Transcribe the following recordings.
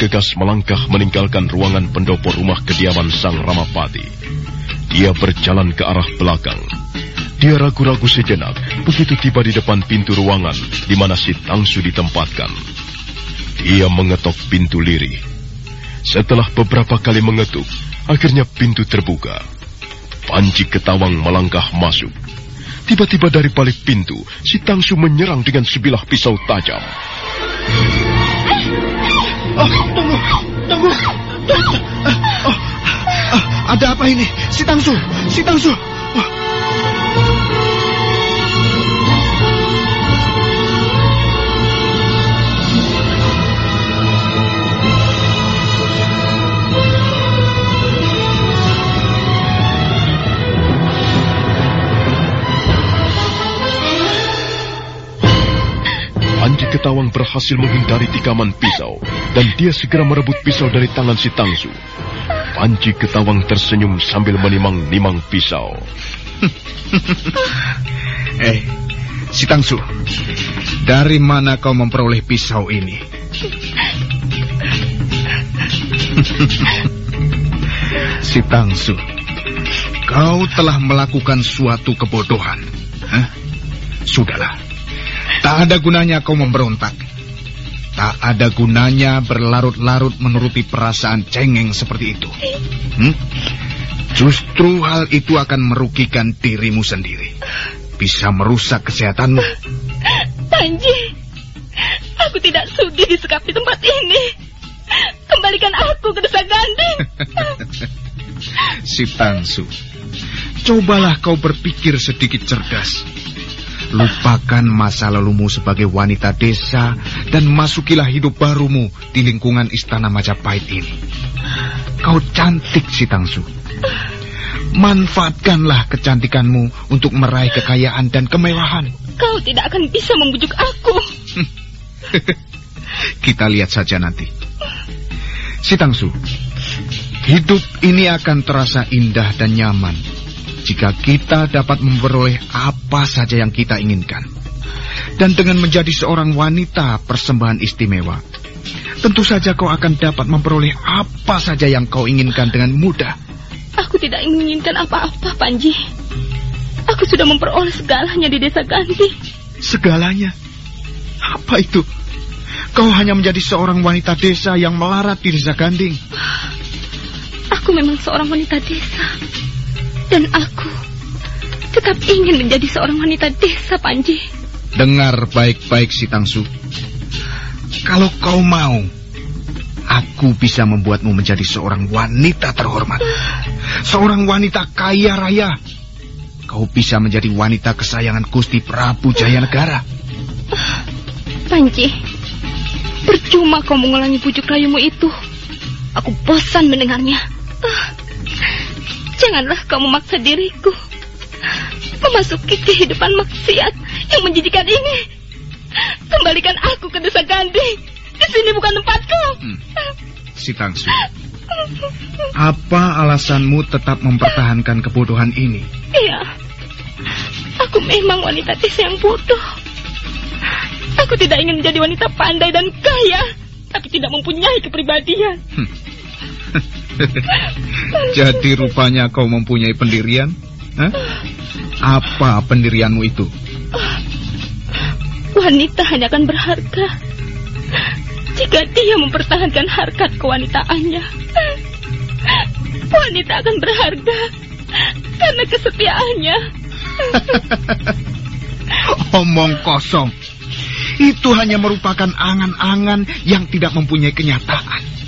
Bergegas melangkah meninggalkan ruangan pendopo rumah kediaman Sang Ramapati. Dia berjalan ke arah belakang. Dia ragu-ragu sejenak begitu tiba di depan pintu ruangan di mana si Tangsu ditempatkan. Dia mengetok pintu lirih. Setelah beberapa kali mengetuk, akhirnya pintu terbuka. Panji Ketawang melangkah masuk. Tiba-tiba dari balik pintu, si Tangsu menyerang dengan sebilah pisau tajam. Oh, tunggu, tunggu. tunggu. Oh, ah, ada apa ini? Si Tangsu, si Tangsu. Oh. Ketawang berhasil menghindari tikaman pisau dan dia segera merebut pisau dari tangan si Tangsu. Panji Ketawang tersenyum sambil menimang-nimang pisau. Eh, si Tangsu, dari mana kau memperoleh pisau ini? si Tangsu, kau telah melakukan suatu kebodohan. Hah? Sudahlah, tak ada gunanya kau memberontak. Tak ada gunanya berlarut-larut menuruti perasaan cengeng seperti itu. Hmm? Justru hal itu akan merugikan dirimu sendiri. Bisa merusak kesehatanmu. Panji, aku tidak sudi disekap di tempat ini. Kembalikan aku ke desa Ganding. si Tangsu, cobalah kau berpikir sedikit cerdas. Lupakan masa lalumu sebagai wanita desa dan masukilah hidup barumu di lingkungan istana Majapahit ini. Kau cantik si Tangsu. Manfaatkanlah kecantikanmu untuk meraih kekayaan dan kemewahan. Kau tidak akan bisa membujuk aku. Kita lihat saja nanti. Si Tangsu, hidup ini akan terasa indah dan nyaman jika kita dapat memperoleh apa saja yang kita inginkan. Dan dengan menjadi seorang wanita persembahan istimewa, tentu saja kau akan dapat memperoleh apa saja yang kau inginkan dengan mudah. Aku tidak menginginkan apa-apa, Panji. Aku sudah memperoleh segalanya di desa Ganti. Segalanya? Apa itu? Kau hanya menjadi seorang wanita desa yang melarat di desa Ganding. Aku memang seorang wanita desa. Dan aku tetap ingin menjadi seorang wanita desa, Panji. Dengar baik-baik si Tangsu. Kalau kau mau, aku bisa membuatmu menjadi seorang wanita terhormat. Seorang wanita kaya raya. Kau bisa menjadi wanita kesayangan Gusti Prabu Jayanegara. Panji, percuma kau mengulangi bujuk rayumu itu. Aku bosan mendengarnya. Ah, janganlah kau memaksa diriku memasuki kehidupan maksiat yang menjijikan ini. Kembalikan aku ke desa Gandhi. Di sini bukan tempatku. Hmm. Si Tangsu, apa alasanmu tetap mempertahankan kebodohan ini? Iya, aku memang wanita desa yang bodoh. Aku tidak ingin menjadi wanita pandai dan kaya, tapi tidak mempunyai kepribadian. Hmm. Jadi rupanya kau mempunyai pendirian? Hah? Apa pendirianmu itu? Wanita hanya akan berharga jika dia mempertahankan harkat kewanitaannya. Wanita akan berharga karena kesetiaannya. Omong kosong. Itu hanya merupakan angan-angan yang tidak mempunyai kenyataan.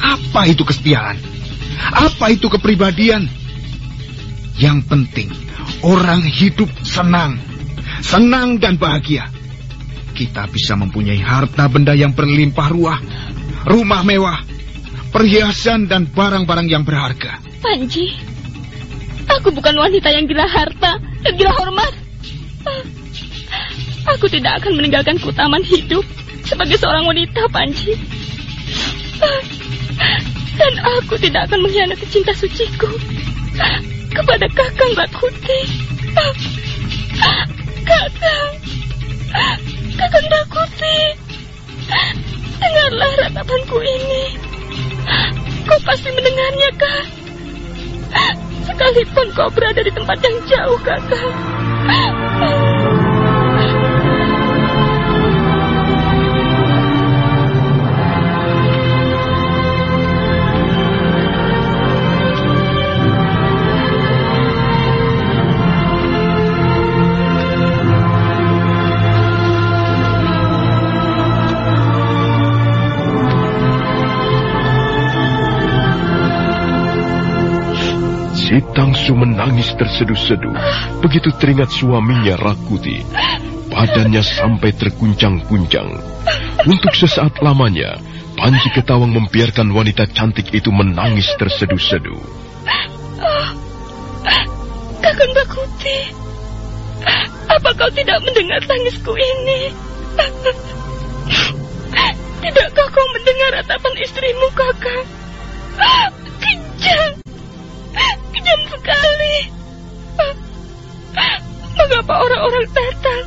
Apa itu kesetiaan? Apa itu kepribadian? Yang penting, orang hidup senang. Senang dan bahagia. Kita bisa mempunyai harta benda yang berlimpah ruah. Rumah mewah. Perhiasan dan barang-barang yang berharga. Panji, aku bukan wanita yang gila harta dan gila hormat. Aku tidak akan meninggalkan keutamaan hidup sebagai seorang wanita, Panji. Dan aku tidak akan mengkhianati cinta suciku kepada Kakang Bakuti. Kakang, Kakang Bakuti, dengarlah ratapanku ini. Kau pasti mendengarnya, Kak. Sekalipun kau berada di tempat yang jauh, Kakang. Tangsu menangis terseduh-seduh begitu teringat suaminya Rakuti. Badannya sampai terguncang-guncang. Untuk sesaat lamanya, Panji Ketawang membiarkan wanita cantik itu menangis terseduh-seduh. Kakang Bakuti, apa kau tidak mendengar tangisku ini? Tidakkah kau mendengar ratapan istrimu, kakak? Kejam. Kejam sekali. Mengapa orang-orang datang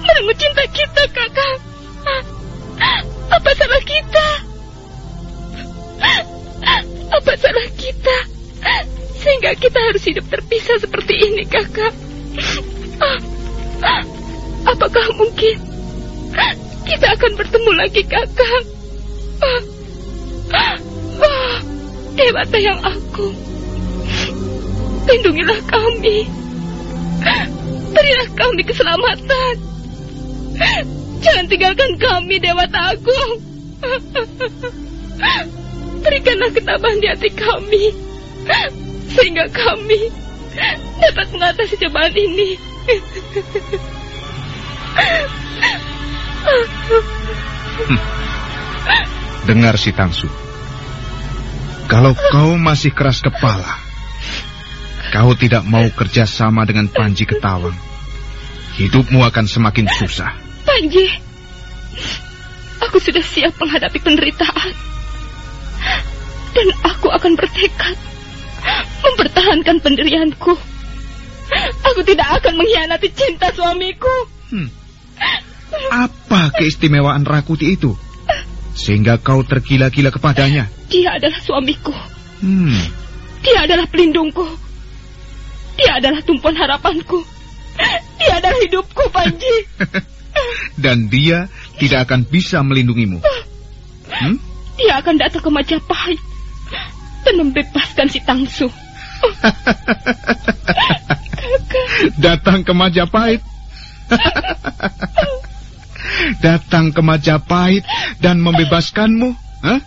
merenggut cinta kita, kakak? Apa salah kita? Apa salah kita? Sehingga kita harus hidup terpisah seperti ini, kakak. Apakah mungkin kita akan bertemu lagi, kakak? Dewata yang aku, lindungilah kami. Berilah kami keselamatan. Jangan tinggalkan kami, Dewata Agung. Berikanlah ketabahan di hati kami. Sehingga kami dapat mengatasi cobaan ini. Hmm. Dengar si Tangsu. Kalau kau masih keras kepala, kau tidak mau kerja sama dengan Panji Ketawang, hidupmu akan semakin susah. Panji, aku sudah siap menghadapi penderitaan. Dan aku akan bertekad mempertahankan pendirianku. Aku tidak akan mengkhianati cinta suamiku. Hmm. Apa keistimewaan Rakuti itu? Sehingga kau tergila-gila kepadanya. Dia adalah suamiku. Hmm. Dia adalah pelindungku. Dia adalah tumpuan harapanku. Dia adalah hidupku, Panji. Dan dia tidak akan bisa melindungimu. Hmm? Dia akan datang ke Majapahit dan membebaskan si Tangsu. datang ke Majapahit. datang ke Majapahit dan membebaskanmu? Huh?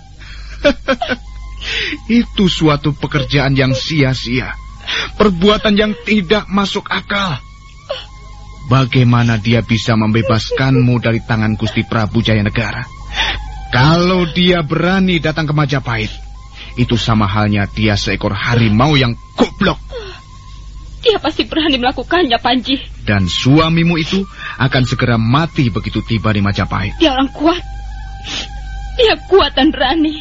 Itu suatu pekerjaan yang sia-sia. Perbuatan yang tidak masuk akal. Bagaimana dia bisa membebaskanmu dari tangan Gusti Prabu Jayanegara? Kalau dia berani datang ke Majapahit, itu sama halnya dia seekor harimau yang goblok. Dia pasti berani melakukannya, Panji. Dan suamimu itu akan segera mati begitu tiba di Majapahit. Dia orang kuat. Dia kuat dan berani.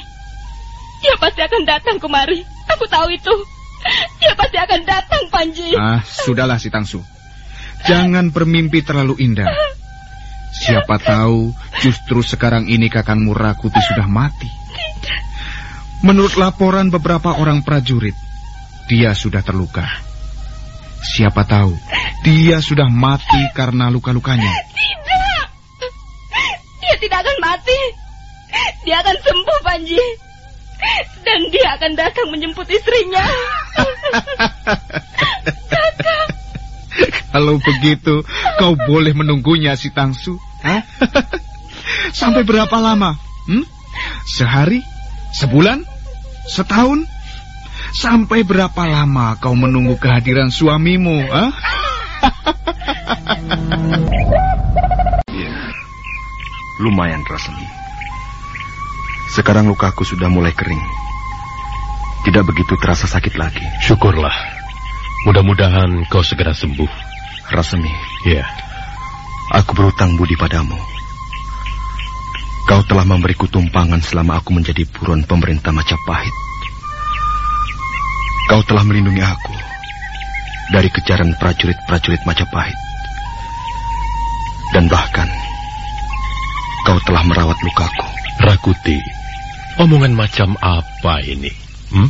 Dia pasti akan datang kemari. Aku tahu itu. Dia pasti akan datang, Panji. Ah, sudahlah si Tangsu. Jangan bermimpi terlalu indah. Siapa tahu justru sekarang ini kakangmu Rakuti sudah mati. Menurut laporan beberapa orang prajurit, dia sudah terluka. Siapa tahu dia sudah mati karena luka-lukanya. Tidak. Dia tidak akan mati. Dia akan sembuh, Panji. Dan dia akan datang menjemput istrinya. Kalau begitu, kau boleh menunggunya si Tangsu. Hah? Sampai berapa lama? Hmm? Sehari? Sebulan? Setahun? Sampai berapa lama kau menunggu kehadiran suamimu? Huh? ya, lumayan rasanya. Sekarang lukaku sudah mulai kering. Tidak begitu terasa sakit lagi. Syukurlah. Mudah-mudahan kau segera sembuh. Rasemi. Ya. Aku berutang budi padamu. Kau telah memberiku tumpangan selama aku menjadi buron pemerintah Majapahit. Kau telah melindungi aku dari kejaran prajurit-prajurit Majapahit. Dan bahkan, kau telah merawat lukaku. Rakuti, omongan macam apa ini? Hmm?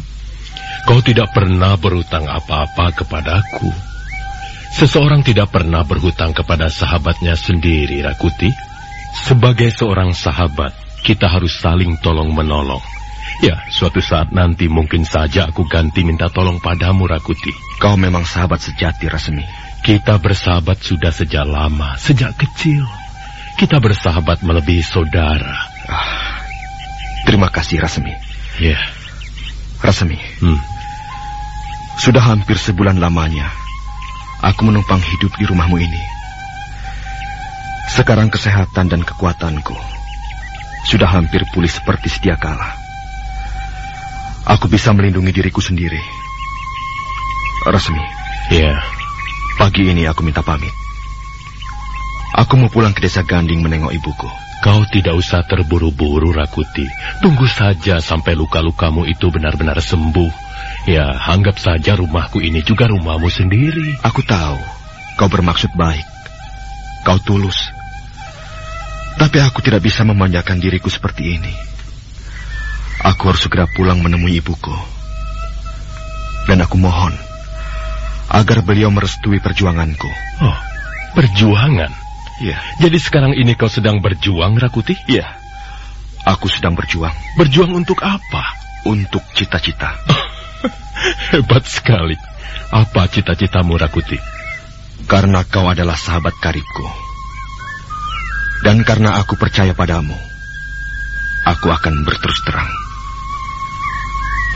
Kau tidak pernah berhutang apa-apa kepadaku. Seseorang tidak pernah berhutang kepada sahabatnya sendiri, Rakuti. Sebagai seorang sahabat, kita harus saling tolong-menolong. Ya, suatu saat nanti mungkin saja aku ganti minta tolong padamu, Rakuti. Kau memang sahabat sejati, Rasmi. Kita bersahabat sudah sejak lama, sejak kecil. Kita bersahabat melebihi saudara. Terima kasih, Rasmi. Ya. Yeah. Rasmi. Hmm. Sudah hampir sebulan lamanya aku menumpang hidup di rumahmu ini. Sekarang kesehatan dan kekuatanku sudah hampir pulih seperti sedia kala. Aku bisa melindungi diriku sendiri. Resmi. Ya. Pagi ini aku minta pamit. Aku mau pulang ke desa Ganding menengok ibuku. Kau tidak usah terburu-buru, Rakuti. Tunggu saja sampai luka-lukamu itu benar-benar sembuh. Ya, anggap saja rumahku ini juga rumahmu sendiri. Aku tahu, kau bermaksud baik. Kau tulus. Tapi aku tidak bisa memanjakan diriku seperti ini. Aku harus segera pulang menemui ibuku. Dan aku mohon agar beliau merestui perjuanganku. Oh, perjuangan? Iya. Jadi sekarang ini kau sedang berjuang, Rakuti? Iya. Aku sedang berjuang. Berjuang untuk apa? Untuk cita-cita. Hebat sekali. Apa cita-citamu, Rakuti? Karena kau adalah sahabat karibku. Dan karena aku percaya padamu, aku akan berterus terang.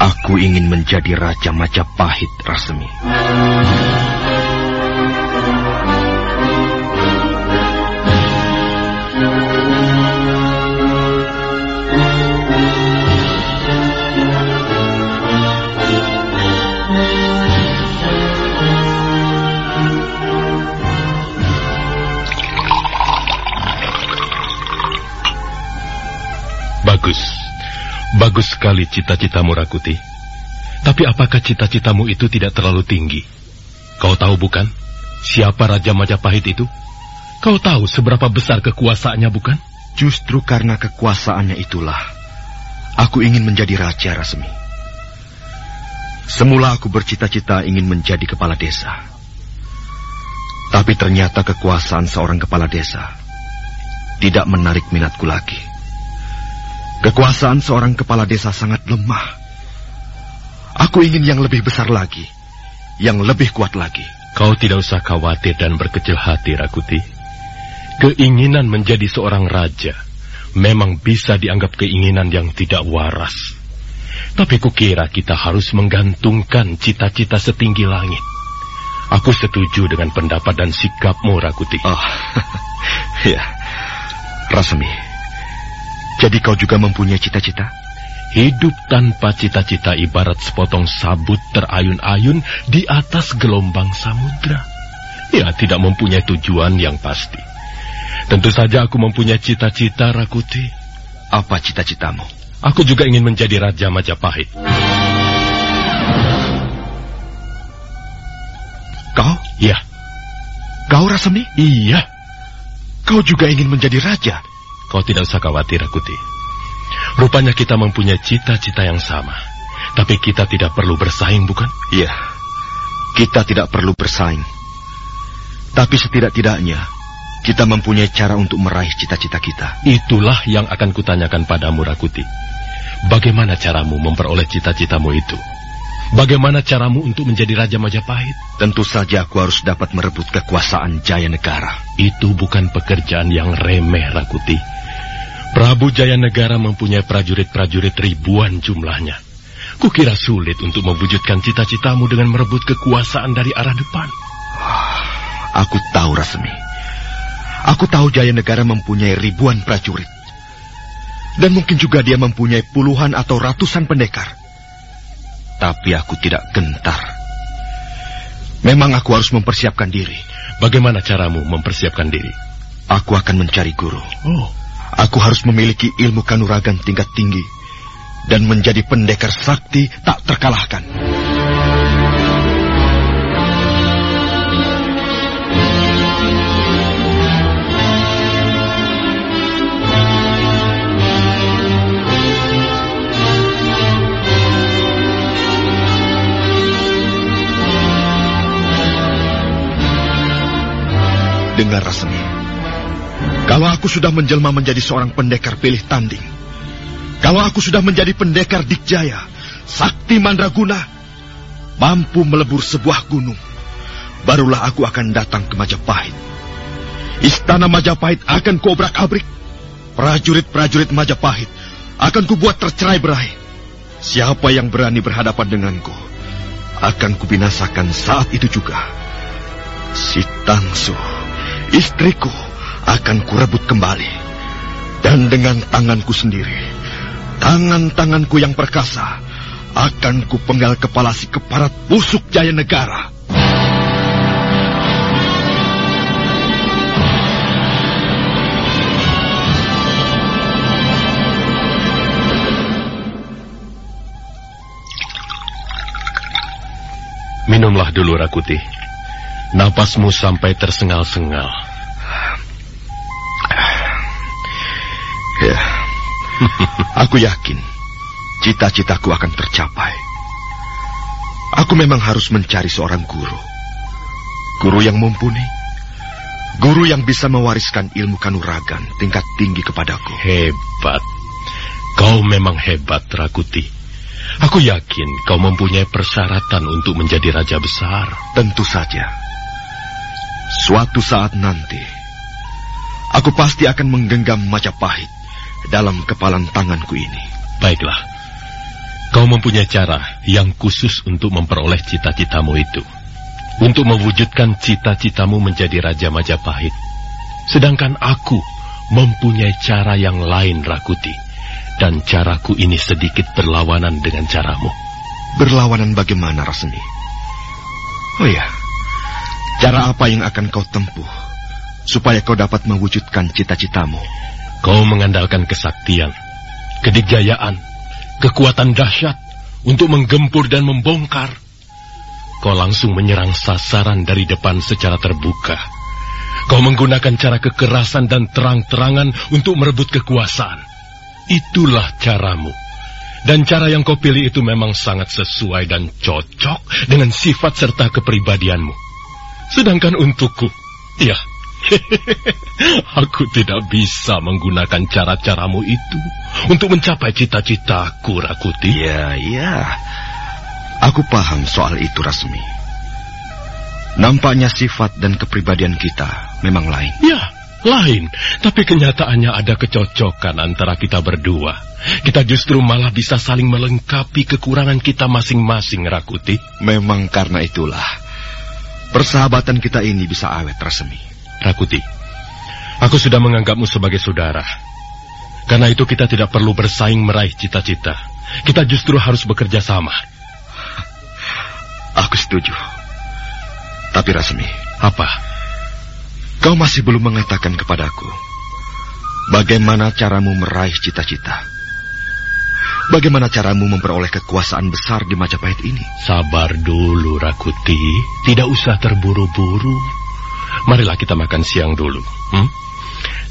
Aku ingin menjadi Raja Majapahit, Rasemi. Bagus. Bagus sekali cita-citamu, Rakuti. Tapi apakah cita-citamu itu tidak terlalu tinggi? Kau tahu bukan? Siapa Raja Majapahit itu? Kau tahu seberapa besar kekuasaannya bukan? Justru karena kekuasaannya itulah, aku ingin menjadi Raja Rasmi. Semula aku bercita-cita ingin menjadi kepala desa. Tapi ternyata kekuasaan seorang kepala desa tidak menarik minatku lagi. Kekuasaan seorang kepala desa sangat lemah. Aku ingin yang lebih besar lagi, yang lebih kuat lagi. Kau tidak usah khawatir dan berkecil hati, Rakuti. Keinginan menjadi seorang raja memang bisa dianggap keinginan yang tidak waras. Tapi kukira kita harus menggantungkan cita-cita setinggi langit. Aku setuju dengan pendapat dan sikapmu, Rakuti. Oh, ya. Rasmi, jadi kau juga mempunyai cita-cita? Hidup tanpa cita-cita ibarat sepotong sabut terayun-ayun di atas gelombang samudra. Ya, tidak mempunyai tujuan yang pasti. Tentu saja aku mempunyai cita-cita, Rakuti. Apa cita-citamu? Aku juga ingin menjadi Raja Majapahit. Kau? Ya. Kau Rasmi? Iya. Kau juga ingin menjadi raja? Kau tidak usah khawatir, Rakuti. Rupanya kita mempunyai cita-cita yang sama. Tapi kita tidak perlu bersaing, bukan? Iya. Kita tidak perlu bersaing. Tapi setidak-tidaknya, kita mempunyai cara untuk meraih cita-cita kita. Itulah yang akan kutanyakan padamu, Rakuti. Bagaimana caramu memperoleh cita-citamu itu? Bagaimana caramu untuk menjadi Raja Majapahit? Tentu saja aku harus dapat merebut kekuasaan Jaya Negara. Itu bukan pekerjaan yang remeh, Rakuti. Prabu Jaya Negara mempunyai prajurit-prajurit ribuan jumlahnya. Kukira sulit untuk mewujudkan cita-citamu dengan merebut kekuasaan dari arah depan. Aku tahu, Rasmi. Aku tahu Jaya Negara mempunyai ribuan prajurit. Dan mungkin juga dia mempunyai puluhan atau ratusan pendekar. Tapi aku tidak gentar. Memang aku harus mempersiapkan diri. Bagaimana caramu mempersiapkan diri? Aku akan mencari guru. Oh, Aku harus memiliki ilmu kanuragan tingkat tinggi dan menjadi pendekar sakti tak terkalahkan. Dengar Rasmi, kalau aku sudah menjelma menjadi seorang pendekar pilih tanding, kalau aku sudah menjadi pendekar Dikjaya, sakti mandraguna, mampu melebur sebuah gunung, barulah aku akan datang ke Majapahit. Istana Majapahit akan kuobrak-abrik. Prajurit-prajurit Majapahit akan kubuat tercerai berai. Siapa yang berani berhadapan denganku akan kubinasakan saat itu juga. Si Tangsu, istriku, akan kurebut kembali. Dan dengan tanganku sendiri, tangan-tanganku yang perkasa, akan kupenggal kepala si keparat busuk Jaya Negara. minumlah dulu, Rakuti. Napasmu sampai tersengal-sengal. Ya, aku yakin cita-citaku akan tercapai. Aku memang harus mencari seorang guru. Guru yang mumpuni. Guru yang bisa mewariskan ilmu kanuragan tingkat tinggi kepadaku. Hebat. Kau memang hebat, Rakuti. Aku yakin kau mempunyai persyaratan untuk menjadi raja besar. Tentu saja. Suatu saat nanti, aku pasti akan menggenggam Majapahit dalam kepalan tanganku ini. Baiklah. Kau mempunyai cara yang khusus untuk memperoleh cita-citamu itu. Untuk mewujudkan cita-citamu menjadi Raja Majapahit. Sedangkan aku mempunyai cara yang lain, Rakuti. Dan caraku ini sedikit berlawanan dengan caramu. Berlawanan bagaimana, Rasmi? Oh ya, cara apa yang akan kau tempuh supaya kau dapat mewujudkan cita-citamu? Kau mengandalkan kesaktian. kedikjayaan, kekuatan dahsyat untuk menggempur dan membongkar. Kau langsung menyerang sasaran dari depan secara terbuka. Kau menggunakan cara kekerasan dan terang-terangan untuk merebut kekuasaan. Itulah caramu. Dan cara yang kau pilih itu memang sangat sesuai dan cocok dengan sifat serta kepribadianmu. Sedangkan untukku, ya, aku tidak bisa menggunakan cara-caramu itu untuk mencapai cita-citaku, Rakuti. Ya, ya. Aku paham soal itu, Rasmi. Nampaknya sifat dan kepribadian kita memang lain. Ya, lain. Tapi kenyataannya ada kecocokan antara kita berdua. Kita justru malah bisa saling melengkapi kekurangan kita masing-masing, Rakuti. Memang karena itulah. Persahabatan kita ini bisa awet, Rasmi. Rakuti, aku sudah menganggapmu sebagai saudara. Karena itu kita tidak perlu bersaing meraih cita-cita. Kita justru harus bekerja sama. Aku setuju. Tapi Rasmi, Apa? kau masih belum mengatakan kepadaku bagaimana caramu meraih cita-cita. Bagaimana caramu memperoleh kekuasaan besar di Majapahit ini? Sabar dulu, Rakuti. Tidak usah terburu-buru. Marilah kita makan siang dulu. Hmm?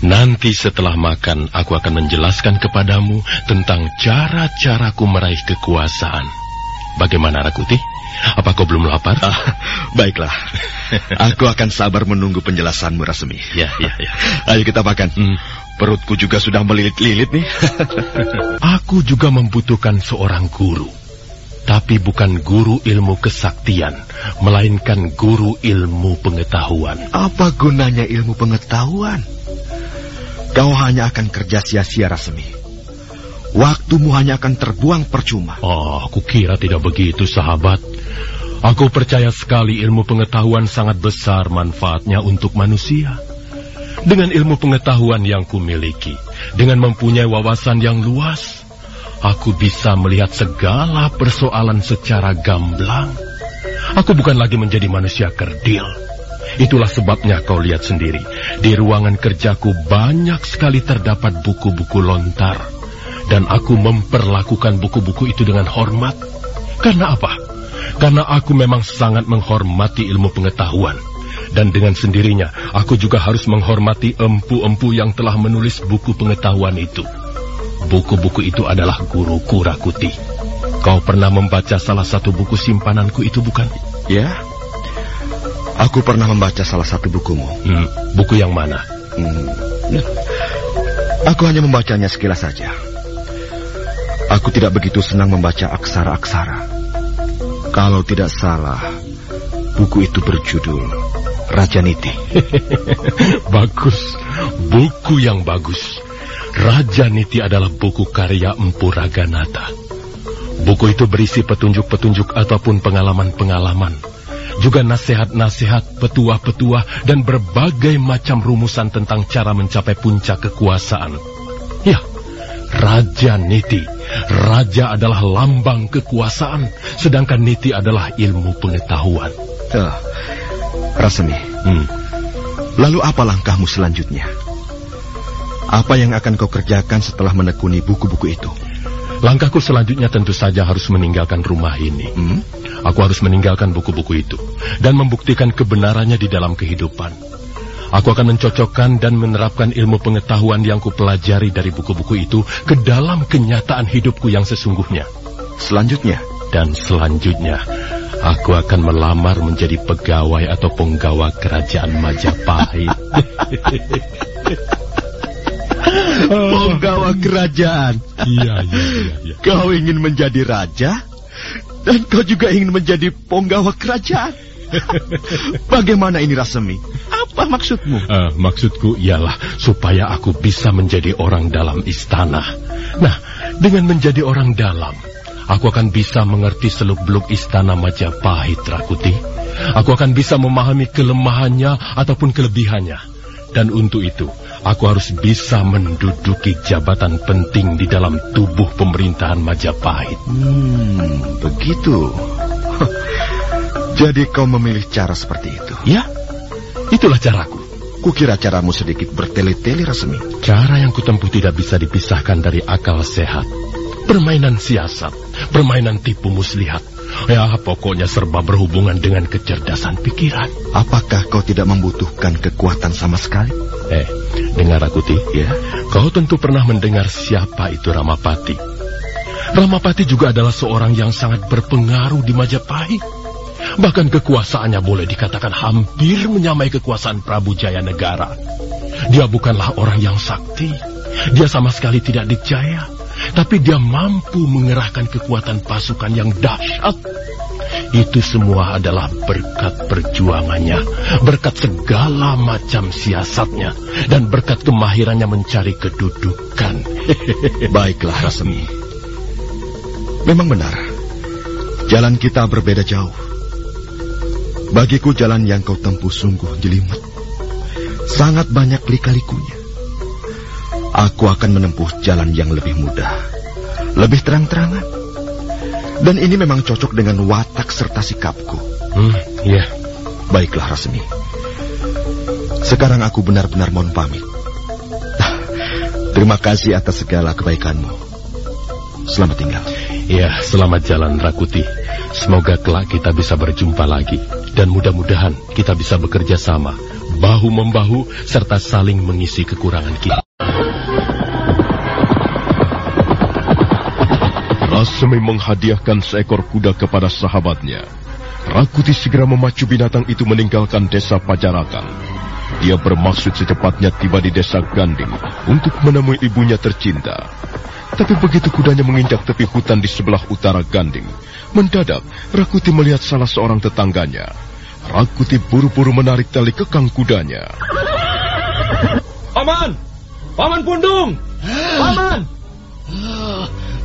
Nanti setelah makan, aku akan menjelaskan kepadamu tentang cara-caraku meraih kekuasaan. Bagaimana, Rakuti? Apa kau belum lapar? Ah, baiklah. Aku akan sabar menunggu penjelasanmu, Rasmi. Ya, ya, ya. Ayo kita makan. Hmm. Perutku juga sudah melilit-lilit nih. Aku juga membutuhkan seorang guru. Tapi bukan guru ilmu kesaktian, melainkan guru ilmu pengetahuan. Apa gunanya ilmu pengetahuan? Kau hanya akan kerja sia-sia, Rasmi. Waktumu hanya akan terbuang percuma. Oh, aku kira tidak begitu, sahabat. Aku percaya sekali ilmu pengetahuan sangat besar manfaatnya untuk manusia. Dengan ilmu pengetahuan yang kumiliki, dengan mempunyai wawasan yang luas, aku bisa melihat segala persoalan secara gamblang. Aku bukan lagi menjadi manusia kerdil. Itulah sebabnya kau lihat sendiri, di ruangan kerjaku banyak sekali terdapat buku-buku lontar. Dan aku memperlakukan buku-buku itu dengan hormat. Karena apa? Karena aku memang sangat menghormati ilmu pengetahuan. Dan dengan sendirinya, aku juga harus menghormati empu-empu yang telah menulis buku pengetahuan itu. Buku-buku itu adalah guruku Rakuti. Kau pernah membaca salah satu buku simpananku itu bukan? Ya? Aku pernah membaca salah satu bukumu. Hmm, buku yang mana? Hmm. Aku hanya membacanya sekilas saja. Aku tidak begitu senang membaca aksara-aksara. Kalau tidak salah, buku itu berjudul Raja Niti. bagus, buku yang bagus. Raja Niti adalah buku karya Empu Raganata. Buku itu berisi petunjuk-petunjuk ataupun pengalaman-pengalaman. Juga nasihat-nasihat, petuah-petuah, dan berbagai macam rumusan tentang cara mencapai puncak kekuasaan. Ya, Raja Niti. Raja adalah lambang kekuasaan, sedangkan Niti adalah ilmu pengetahuan. Oh, Rasmi, Hmm. lalu apa langkahmu selanjutnya? Apa yang akan kau kerjakan setelah menekuni buku-buku itu? Langkahku selanjutnya tentu saja harus meninggalkan rumah ini. Hmm? Aku harus meninggalkan buku-buku itu dan membuktikan kebenarannya di dalam kehidupan. Aku akan mencocokkan dan menerapkan ilmu pengetahuan yang kupelajari dari buku-buku itu ke dalam kenyataan hidupku yang sesungguhnya. Selanjutnya, Dan selanjutnya, aku akan melamar menjadi pegawai atau penggawa kerajaan Majapahit. penggawa kerajaan. Iya, iya, iya, iya. Kau ingin menjadi raja? Dan kau juga ingin menjadi penggawa kerajaan? Bagaimana ini Rasemi? Apa maksudmu? Eh, maksudku ialah supaya aku bisa menjadi orang dalam istana. Nah, dengan menjadi orang dalam, aku akan bisa mengerti seluk-beluk istana Majapahit, Rakuti. Aku akan bisa memahami kelemahannya ataupun kelebihannya. Dan untuk itu, aku harus bisa menduduki jabatan penting di dalam tubuh pemerintahan Majapahit. Hmm, begitu. Jadi kau memilih cara seperti itu. Ya, itulah caraku. Kukira caramu sedikit bertele-tele Rasmi. Cara yang kutempuh tidak bisa dipisahkan dari akal sehat. Permainan siasat, permainan tipu muslihat. Ya, pokoknya serba berhubungan dengan kecerdasan pikiran. Apakah kau tidak membutuhkan kekuatan sama sekali? Eh, dengar aku, Ti. Ya. Kau tentu pernah mendengar siapa itu Ramapati. Ramapati juga adalah seorang yang sangat berpengaruh di Majapahit. Bahkan kekuasaannya boleh dikatakan hampir menyamai kekuasaan Prabu Jaya Negara. Dia bukanlah orang yang sakti. Dia sama sekali tidak dicaya. Tapi dia mampu mengerahkan kekuatan pasukan yang dahsyat. Itu semua adalah berkat perjuangannya, berkat segala macam siasatnya, dan berkat kemahirannya mencari kedudukan. Baiklah, Rasmi. Memang benar, jalan kita berbeda jauh. Bagiku jalan yang kau tempuh sungguh jelimet. Sangat banyak lika-likunya. Aku akan menempuh jalan yang lebih mudah, lebih terang-terangan. Dan ini memang cocok dengan watak serta sikapku. Hmm, iya. Baiklah, Rasmi. Sekarang aku benar-benar mohon pamit. Terima kasih atas segala kebaikanmu. Selamat tinggal. Ya, selamat jalan Rakuti. Semoga kelak kita bisa berjumpa lagi. Dan mudah-mudahan kita bisa bekerja sama, bahu-membahu, serta saling mengisi kekurangan kita. Rasemi menghadiahkan seekor kuda kepada sahabatnya. Rakuti segera memacu binatang itu meninggalkan desa Pajarakan. Dia bermaksud secepatnya tiba di desa Ganding untuk menemui ibunya tercinta. Tapi begitu kudanya menginjak tepi hutan di sebelah utara Ganding, mendadak Rakuti melihat salah seorang tetangganya. Rakuti buru-buru menarik tali kekang kudanya. Paman! Paman Pundung! Paman!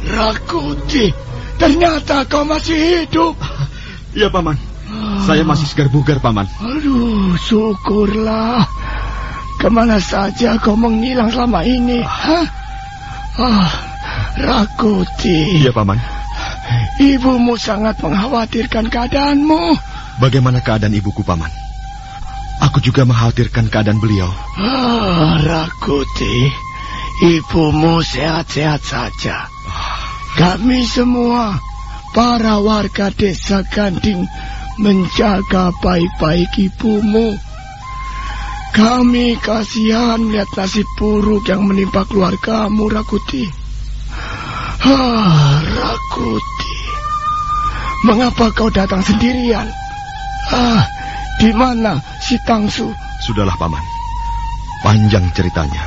Ah, Rakuti, ternyata kau masih hidup. Iya, Paman. Saya masih segar bugar, Paman. Aduh, syukurlah. Ke mana saja kau menghilang selama ini? Hah? Ah, Rakuti. Iya, Paman. Ibumu sangat mengkhawatirkan keadaanmu. Bagaimana keadaan ibuku, Paman? Aku juga mengkhawatirkan keadaan beliau. Ah, Rakuti, ibumu sehat-sehat saja. Kami semua, para warga desa Ganding, menjaga baik-baik ibumu. Kami kasihan lihat nasib buruk yang menimpa keluargamu, Rakuti. Ah, Rakuti. Mengapa kau datang sendirian? Ah, di mana si Tangsu? Sudahlah, Paman. Panjang ceritanya.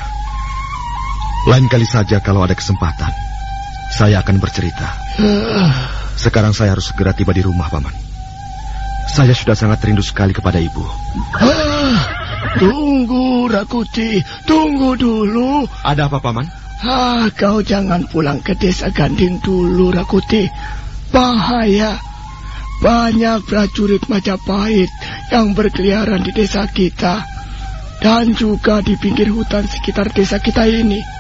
Lain kali saja kalau ada kesempatan, saya akan bercerita. Sekarang saya harus segera tiba di rumah, Paman. Saya sudah sangat rindu sekali kepada ibu. ah, tunggu, Rakuti. Tunggu dulu. Ada apa, Paman? Ah, kau jangan pulang ke desa Ganding dulu, Rakuti. Bahaya. Banyak prajurit Majapahit yang berkeliaran di desa kita. Dan juga di pinggir hutan sekitar desa kita ini.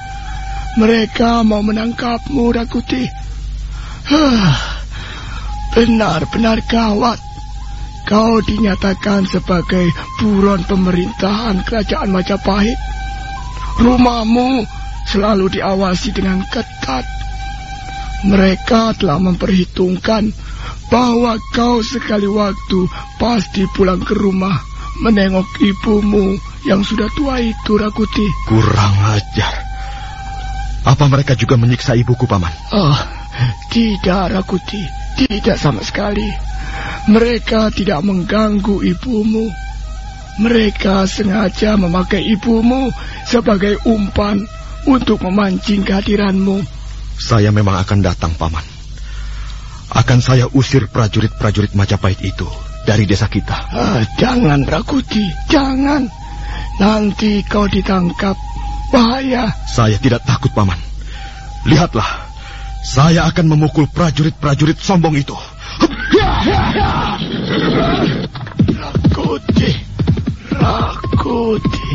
Mereka mau menangkapmu, Rakuti. Benar-benar gawat. Kau dinyatakan sebagai buron pemerintahan kerajaan Majapahit. Rumahmu selalu diawasi dengan ketat. Mereka telah memperhitungkan bahwa kau sekali waktu pasti pulang ke rumah menengok ibumu yang sudah tua itu, Rakuti. Kurang ajar. Apa mereka juga menyiksa ibuku, Paman? Oh, tidak, Rakuti. Tidak sama sekali. Mereka tidak mengganggu ibumu. Mereka sengaja memakai ibumu sebagai umpan untuk memancing kehadiranmu. Saya memang akan datang, Paman. Akan saya usir prajurit-prajurit Majapahit itu dari desa kita. Ah, jangan, Rakuti. Jangan. Nanti kau ditangkap. Bahaya. Saya tidak takut, Paman. Lihatlah, saya akan memukul prajurit-prajurit sombong itu. Rakuti. Rakuti.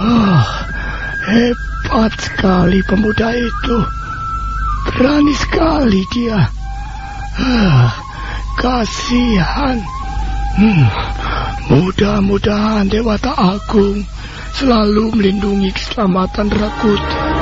Ah, hebat sekali pemuda itu. Berani sekali dia. Ah, kasihan. Hmm, Mudah-mudahan Dewata Agung selalu melindungi keselamatan Rakuti.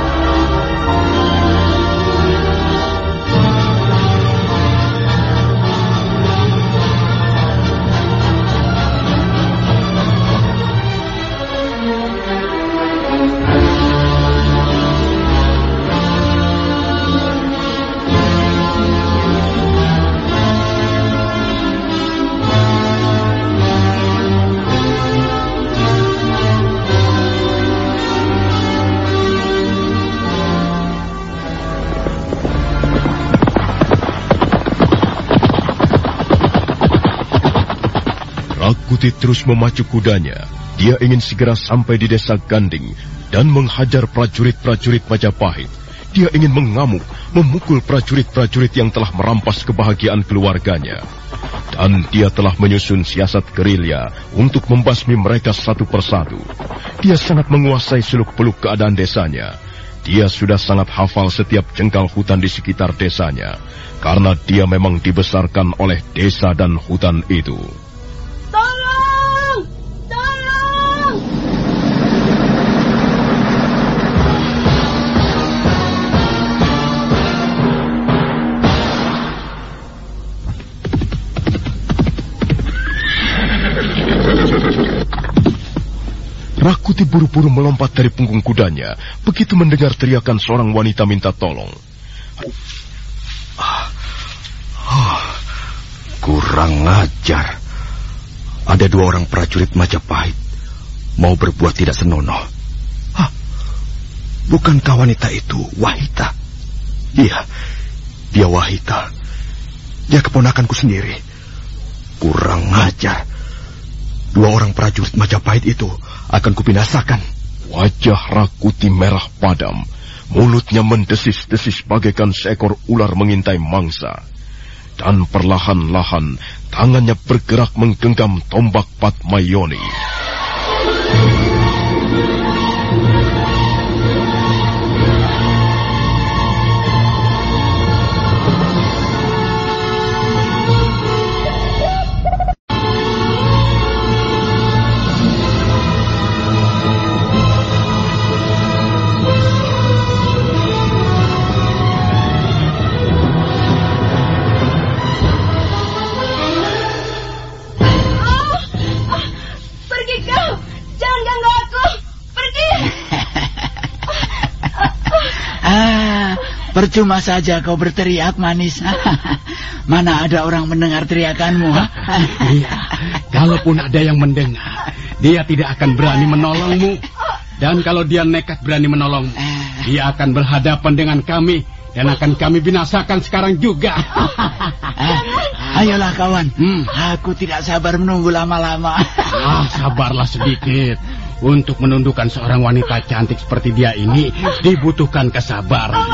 Rakuti terus memacu kudanya. Dia ingin segera sampai di desa Ganding dan menghajar prajurit-prajurit Majapahit. Dia ingin mengamuk, memukul prajurit-prajurit yang telah merampas kebahagiaan keluarganya. Dan dia telah menyusun siasat gerilya untuk membasmi mereka satu persatu. Dia sangat menguasai seluk-beluk keadaan desanya. Dia sudah sangat hafal setiap jengkal hutan di sekitar desanya. Karena dia memang dibesarkan oleh desa dan hutan itu. Rakuti buru-buru melompat dari punggung kudanya begitu mendengar teriakan seorang wanita minta tolong. Kurang ajar. Ada dua orang prajurit Majapahit mau berbuat tidak senonoh. Hah? Bukankah wanita itu Wahita? Iya, dia Wahita. Dia keponakanku sendiri. Kurang ajar. Dua orang prajurit Majapahit itu akan kupinasakan. Wajah Rakuti merah padam. Mulutnya mendesis-desis bagaikan seekor ular mengintai mangsa. Dan perlahan-lahan tangannya bergerak menggenggam tombak Patmayoni. Percuma saja kau berteriak manis. Mana ada orang mendengar teriakanmu? Iya, kalaupun ada yang mendengar, dia tidak akan berani menolongmu. Dan kalau dia nekat berani menolongmu, dia akan berhadapan dengan kami dan akan kami binasakan sekarang juga. Ah, ayolah kawan, Hmm. aku tidak sabar menunggu lama-lama. Ah, sabarlah sedikit. Untuk menundukkan seorang wanita cantik seperti dia ini dibutuhkan kesabaran.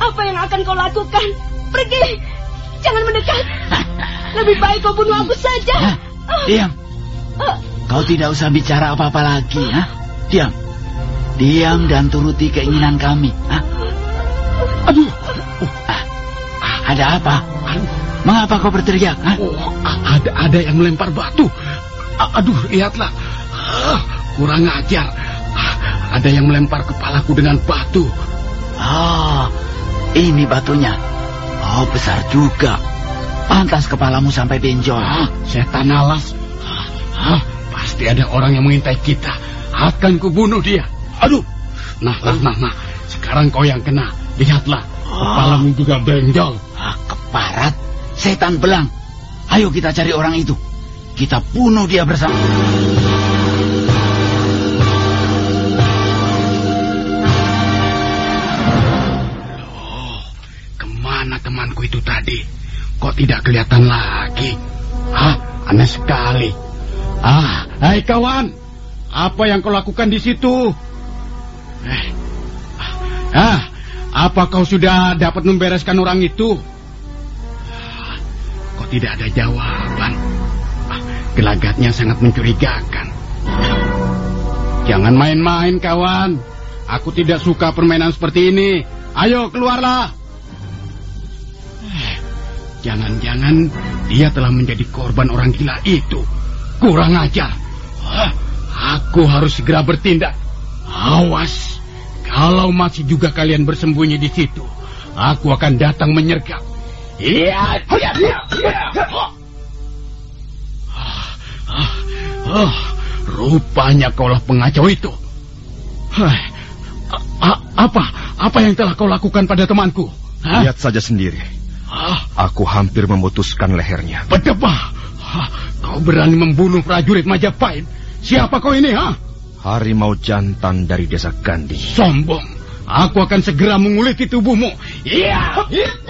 Apa yang akan kau lakukan? Pergi! Jangan mendekat! Lebih baik kau bunuh aku saja! Hah? Diam, kau tidak usah bicara apa-apa lagi. Ha? Diam, diam dan turuti keinginan kami. Ha? Aduh, Ah, ada apa? Mengapa kau berteriak? Ha? oh, ada ada yang melempar batu. A- aduh, lihatlah. Ah, kurang ajar. Ah, ada yang melempar kepalaku dengan batu. Oh, ini batunya. Oh, besar juga. Pantas kepalamu sampai benjol. Ah, setan alas. Ah, ah, pasti ada orang yang mengintai kita. Akan kubunuh dia. Aduh. Nah, nah, nah, nah. Sekarang kau yang kena. Lihatlah. Kepalamu juga benjol. Ah, keparat, setan belang. Ayo kita cari orang itu. Kita bunuh dia bersama. Temanku itu tadi? Kok tidak kelihatan lagi? Hah, aneh sekali. Ah, hai kawan. Apa yang kau lakukan di situ? Eh, ah, apa kau sudah dapat membereskan orang itu? Ah, Kok tidak ada jawaban? Ah, Gelagatnya sangat mencurigakan. Jangan main-main, kawan. Aku tidak suka permainan seperti ini. Ayo, keluarlah. Jangan-jangan dia telah menjadi korban orang gila itu. kurang ajar. Hah, Aku harus segera bertindak. Awas, kalau masih juga kalian bersembunyi di situ, aku akan datang menyergap. Iya, iya, iya, ah, rupanya kaulah pengacau itu. Apa, apa yang telah kau lakukan pada temanku? Hah? Lihat saja sendiri. Ah, Aku hampir memutuskan lehernya. Bedebah, Hah, kau berani membunuh prajurit Majapahit? Siapa kau ini, ha? Harimau jantan dari desa Gandhi. Sombong. Aku akan segera menguliti tubuhmu. Iya. Iya.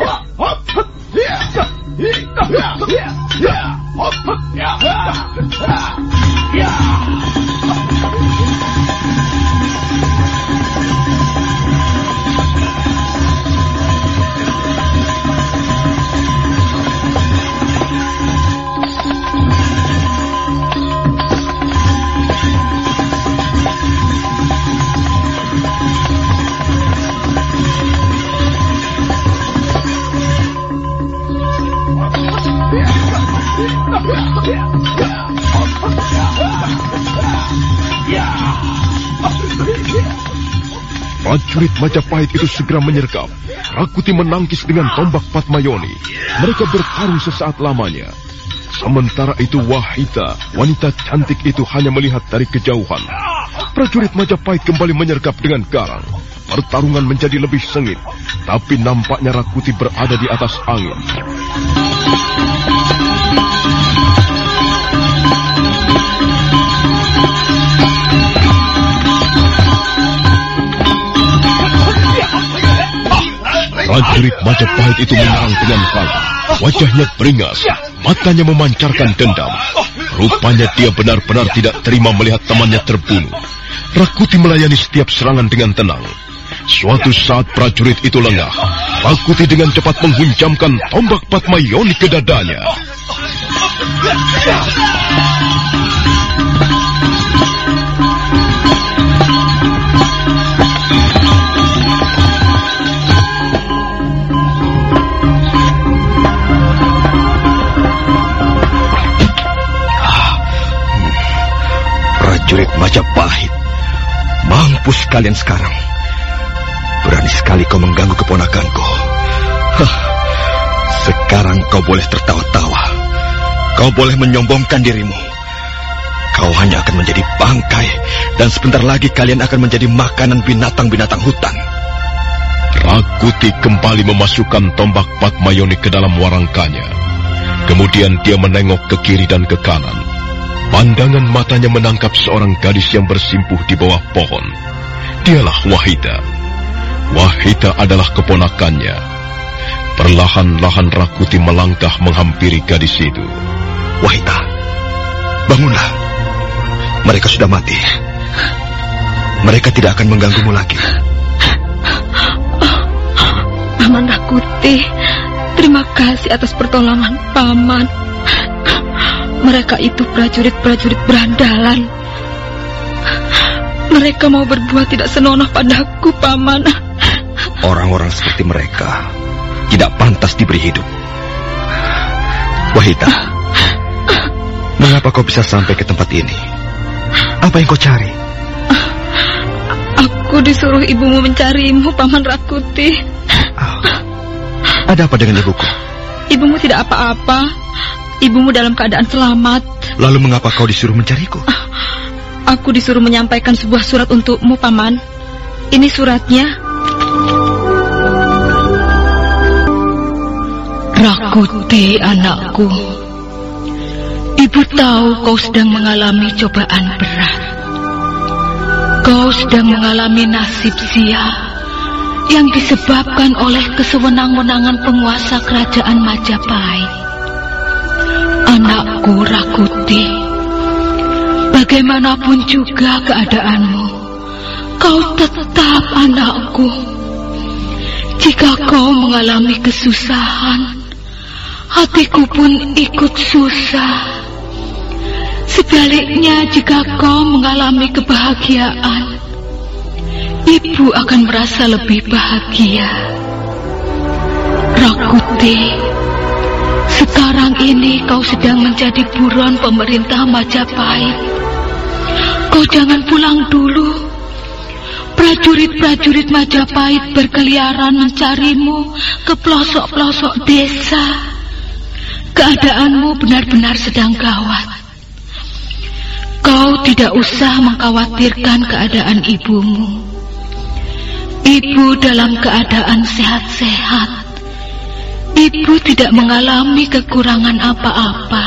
Prajurit Majapahit itu segera menyergap. Rakuti menangkis dengan tombak Patmayoni. Mereka bertarung sesaat lamanya. Sementara itu Wahita, wanita cantik itu hanya melihat dari kejauhan. Prajurit Majapahit kembali menyergap dengan garang. Pertarungan menjadi lebih sengit, tapi nampaknya Rakuti berada di atas angin. Prajurit Majapahit itu menyerang dengan kalah. Wajahnya beringas, matanya memancarkan dendam. Rupanya dia benar-benar tidak terima melihat temannya terbunuh. Rakuti melayani setiap serangan dengan tenang. Suatu saat prajurit itu lengah. Rakuti dengan cepat menghunjamkan tombak Patmayoni ke dadanya. Prajurit Majapahit. Mampus kalian sekarang. Berani sekali kau mengganggu keponakanku. Hah, sekarang kau boleh tertawa-tawa. Kau boleh menyombongkan dirimu. Kau hanya akan menjadi bangkai dan sebentar lagi kalian akan menjadi makanan binatang-binatang hutan. Rakuti kembali memasukkan tombak Patmayoni ke dalam warangkanya. Kemudian dia menengok ke kiri dan ke kanan. Pandangan matanya menangkap seorang gadis yang bersimpuh di bawah pohon. Dialah Wahida. Wahida adalah keponakannya. Perlahan-lahan Rakuti melangkah menghampiri gadis itu. Wahita, bangunlah. Mereka sudah mati. Mereka tidak akan mengganggumu lagi. Paman Rakuti, terima kasih atas pertolongan Paman. Mereka itu prajurit-prajurit berandalan. Mereka mau berbuat tidak senonoh padaku, Paman. Orang-orang seperti mereka tidak pantas diberi hidup. Wahita, mengapa kau bisa sampai ke tempat ini? Apa yang kau cari? Aku disuruh ibumu mencarimu, Paman Rakuti. Ah, ada apa dengan ibuku? Ibumu tidak apa-apa. Ibumu dalam keadaan selamat. Lalu mengapa kau disuruh mencariku? Aku disuruh menyampaikan sebuah surat untukmu, Paman. Ini suratnya. Rakuti, anakku. Ibu tahu kau sedang mengalami cobaan berat. Kau sedang mengalami nasib sial yang disebabkan oleh kesewenang-wenangan penguasa kerajaan Majapahit. Anakku Rakuti, bagaimanapun juga keadaanmu, kau tetap anakku. Jika kau mengalami kesusahan, hatiku pun ikut susah. Sebaliknya, jika kau mengalami kebahagiaan, ibu akan merasa lebih bahagia. Rakuti, Sekarang ini kau sedang menjadi buron pemerintah Majapahit. Kau jangan pulang dulu. Prajurit-prajurit Majapahit berkeliaran mencarimu ke pelosok-pelosok desa. Keadaanmu benar-benar sedang gawat. Kau tidak usah mengkhawatirkan keadaan ibumu. Ibu dalam keadaan sehat-sehat. Ibu tidak mengalami kekurangan apa-apa.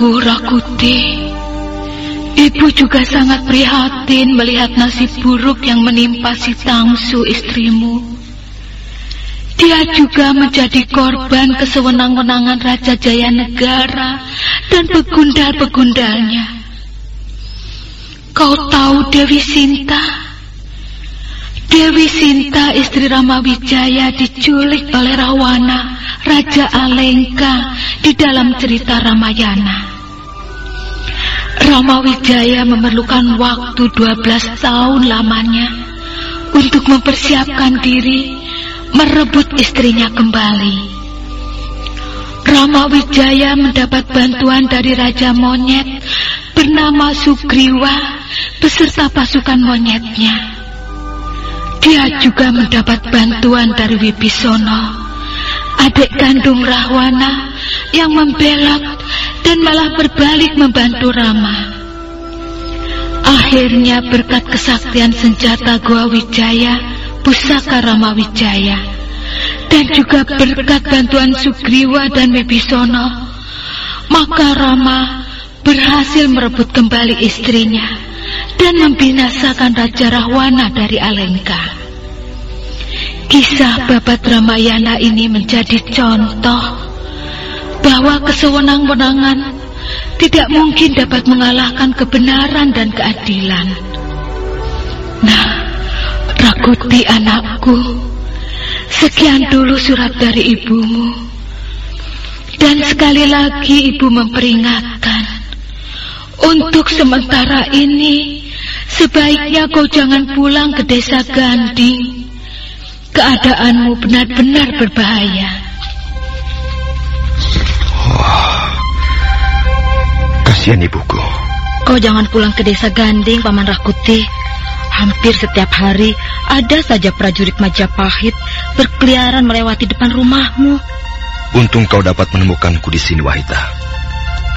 Anakku Rakuti, ibu juga sangat prihatin melihat nasib buruk yang menimpa si Tangsu istrimu. Dia juga menjadi korban kesewenang-wenangan Raja Jaya Negara dan begundal-begundalnya. Kau tahu Dewi Sinta? Dewi Sinta istri Ramawijaya diculik oleh Rawana, Raja Alengka di dalam cerita Ramayana. Ramawijaya memerlukan waktu 12 tahun lamanya untuk mempersiapkan diri merebut istrinya kembali. Ramawijaya mendapat bantuan dari Raja Monyet bernama Sugriwa beserta pasukan monyetnya. Dia juga mendapat bantuan dari Wibisono, adik kandung Rahwana yang membelot dan malah berbalik membantu Rama. Akhirnya berkat kesaktian senjata Goa Wijaya, pusaka Rama Wijaya, dan juga berkat bantuan Sugriwa dan Wibisono, maka Rama berhasil merebut kembali istrinya dan membinasakan Raja Rahwana dari Alengka. Kisah babat Ramayana ini menjadi contoh bahwa kesewenang-wenangan tidak mungkin dapat mengalahkan kebenaran dan keadilan. Nah, Rakuti anakku, sekian dulu surat dari ibumu. Dan sekali lagi ibu memperingatkan, untuk sementara ini, sebaiknya kau jangan pulang ke desa Ganding. Keadaanmu benar-benar berbahaya. Kasihan ibuku. Kau jangan pulang ke desa Ganding, Paman Rakuti. Hampir setiap hari ada saja prajurit Majapahit berkeliaran melewati depan rumahmu. Untung kau dapat menemukanku di sini, Wahida.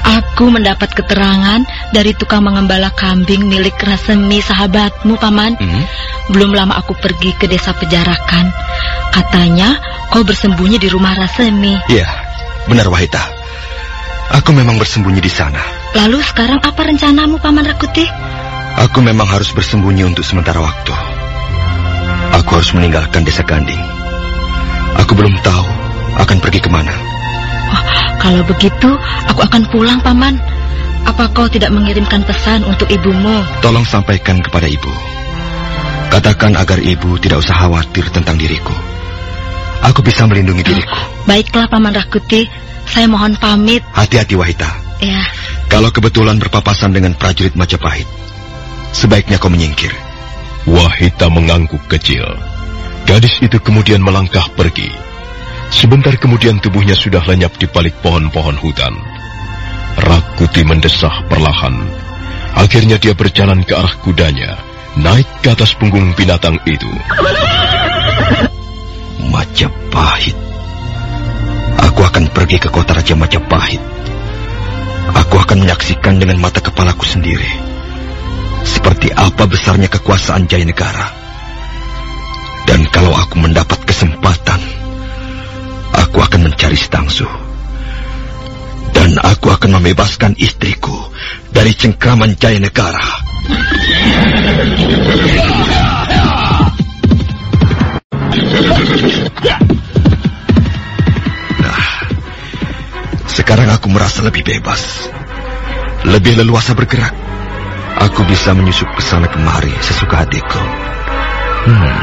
Aku mendapat keterangan dari tukang mengembala kambing milik Rasemi sahabatmu, Paman. Hmm? Belum lama aku pergi ke desa Pejarakan. Katanya kau bersembunyi di rumah Rasemi. Iya, benar Wahida. Aku memang bersembunyi di sana. Lalu sekarang apa rencanamu, Paman Rakuti? Aku memang harus bersembunyi untuk sementara waktu. Aku harus meninggalkan desa Ganding. Aku belum tahu akan pergi ke mana. Kalau begitu aku akan pulang, Paman. Apa kau tidak mengirimkan pesan untuk ibumu? Tolong sampaikan kepada ibu. Katakan agar ibu tidak usah khawatir tentang diriku. Aku bisa melindungi diriku. Baiklah, Paman Rakuti. Saya mohon pamit. Hati-hati, Wahita. Ya, Kalau kebetulan berpapasan dengan prajurit Majapahit, sebaiknya kau menyingkir. Wahita mengangguk kecil. Gadis itu kemudian melangkah pergi. Sebentar kemudian tubuhnya sudah lenyap di balik pohon-pohon hutan. Rakuti mendesah perlahan. Akhirnya dia berjalan ke arah kudanya, naik ke atas punggung binatang itu. Majapahit. Aku akan pergi ke kota Raja Majapahit. Aku akan menyaksikan dengan mata kepalaku sendiri. Seperti apa besarnya kekuasaan Jaya Negara. Dan kalau aku mendapat kesempatan, aku akan mencari Stangsu. Dan aku akan membebaskan istriku dari cengkraman Jaya Negara. Nah, merasa lebih bebas. Lebih leluasa bergerak. Aku bisa menyusup ke sana kemari sesuka hatiku. Hmm.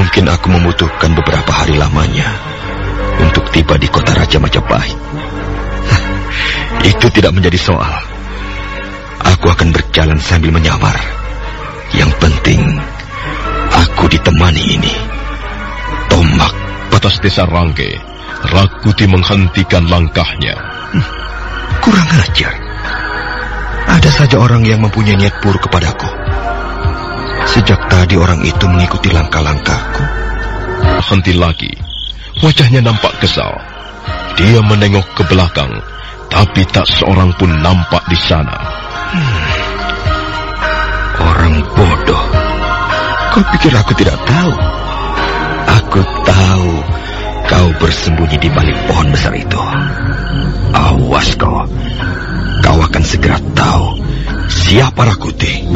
Mungkin aku membutuhkan beberapa hari lamanya untuk tiba di kota Raja Majapahit. Itu tidak menjadi soal. Aku akan berjalan sambil menyamar. Yang penting, aku ditemani ini. Tombak. Batas desa Rangke, Rakuti menghentikan langkahnya. Hmm, kurang ajar. Ada saja orang yang mempunyai niat buruk kepadaku. Sejak tadi orang itu mengikuti langkah-langkahku. Henti lagi. Wajahnya nampak kesal. Dia menengok ke belakang, tapi tak seorang pun nampak di sana. Hmm. Orang bodoh. Kau pikir aku tidak tahu? Aku tahu kau bersembunyi di balik pohon besar itu. Awas kau. Kau akan segera tahu siapa Rakuti.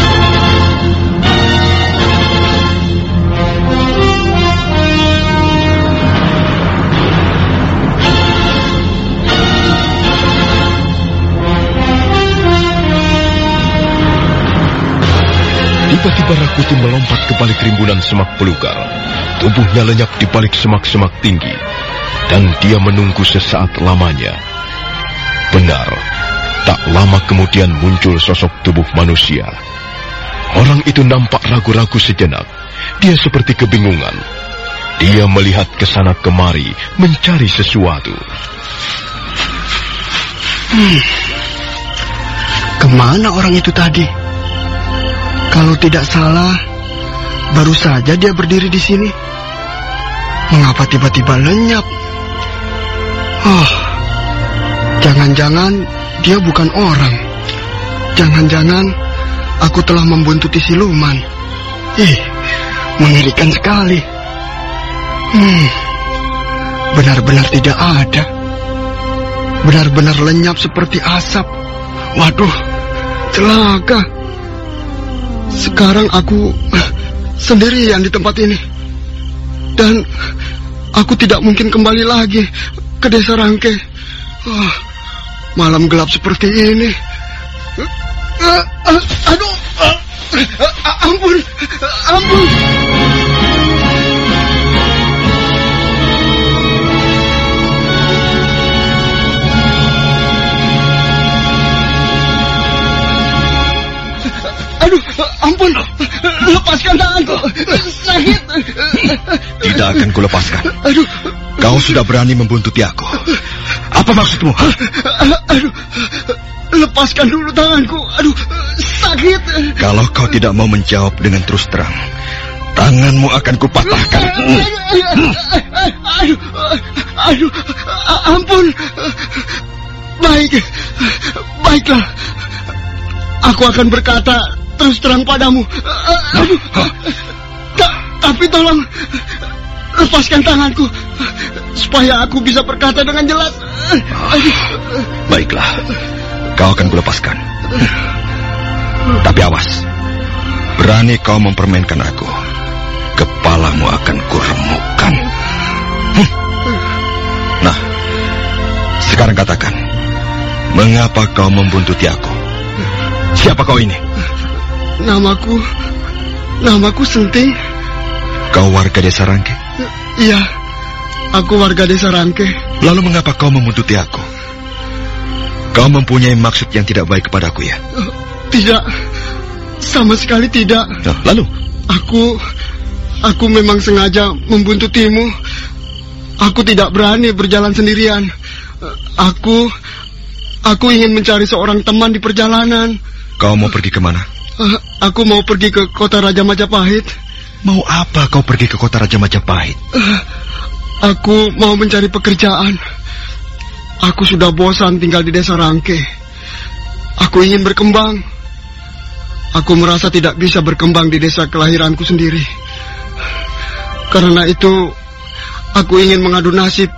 Tiba-tiba Rakuti melompat ke balik rimbunan semak belukar. Tubuhnya lenyap di balik semak-semak tinggi. Dan dia menunggu sesaat lamanya. Benar, tak lama kemudian muncul sosok tubuh manusia. Orang itu nampak ragu-ragu sejenak. Dia seperti kebingungan. Dia melihat ke sana kemari, mencari sesuatu. Hmm. Ke mana orang itu tadi? Kalau tidak salah, baru saja dia berdiri di sini. Mengapa tiba-tiba lenyap? Oh, jangan-jangan dia bukan orang. Jangan-jangan aku telah membuntuti siluman. Ih, mengerikan sekali. Hmm, benar-benar tidak ada. Benar-benar lenyap seperti asap. Waduh, celaka. Sekarang aku sendirian di tempat ini. Dan aku tidak mungkin kembali lagi ke desa Rangke. Oh, malam gelap seperti ini. Aduh, ampun, ampun. Ampun. Lepaskan tanganku. Sakit. Tidak akan kulepaskan. Aduh. Kau sudah berani membuntuti aku. Apa maksudmu? Aduh. Lepaskan dulu tanganku. Aduh, sakit. Kalau kau tidak mau menjawab dengan terus terang, tanganmu akan kupatahkan. Aduh, aduh, ampun. Baik, baiklah. Aku akan berkata terus terang padamu. Aduh. Ta tapi tolong lepaskan tanganku supaya aku bisa berkata dengan jelas. Aduh. Baiklah, kau akan kulepaskan. Tapi awas, berani kau mempermainkan aku, kepalamu akan kuremukkan. Hm. Nah, sekarang katakan, mengapa kau membuntuti aku? Siapa kau ini? Namaku, namaku Senting. Kau warga desa Rangke? Iya, aku warga desa Rangke. Lalu mengapa kau membuntuti aku? Kau mempunyai maksud yang tidak baik kepadaku ya? Tidak, sama sekali tidak. Nah, lalu? Aku, aku memang sengaja membuntutimu. Aku tidak berani berjalan sendirian. Aku, aku ingin mencari seorang teman di perjalanan. Kau mau pergi ke mana? Uh, aku mau pergi ke kota Raja Majapahit. Mau apa kau pergi ke kota Raja Majapahit? Uh, aku mau mencari pekerjaan. Aku sudah bosan tinggal di desa Rangke. Aku ingin berkembang. Aku merasa tidak bisa berkembang di desa kelahiranku sendiri. Karena itu, aku ingin mengadu nasib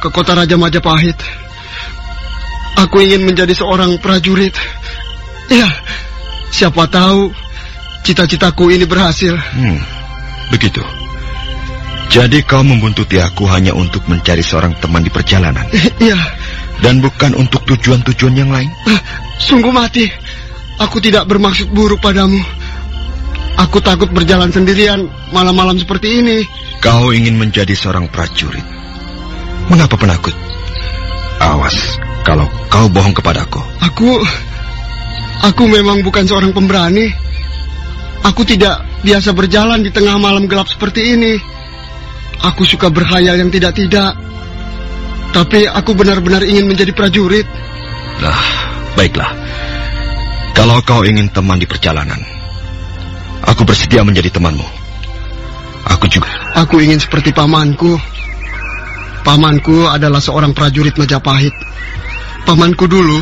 ke kota Raja Majapahit. Aku ingin menjadi seorang prajurit. Ya, Siapa tahu cita-citaku ini berhasil. Hmm, begitu. Jadi kau membuntuti aku hanya untuk mencari seorang teman di perjalanan? Iya, Dan bukan untuk tujuan-tujuan yang lain? Ah, sungguh mati. Aku tidak bermaksud buruk padamu. Aku takut berjalan sendirian malam-malam seperti ini. Kau ingin menjadi seorang prajurit. Mengapa penakut? Awas, kalau kau bohong kepadaku. Aku... Aku memang bukan seorang pemberani. Aku tidak biasa berjalan di tengah malam gelap seperti ini. Aku suka berhayal yang tidak-tidak. Tapi aku benar-benar ingin menjadi prajurit. Nah, baiklah. Kalau kau ingin teman di perjalanan, aku bersedia menjadi temanmu. Aku juga. Aku ingin seperti pamanku. Pamanku adalah seorang prajurit Majapahit. Pamanku dulu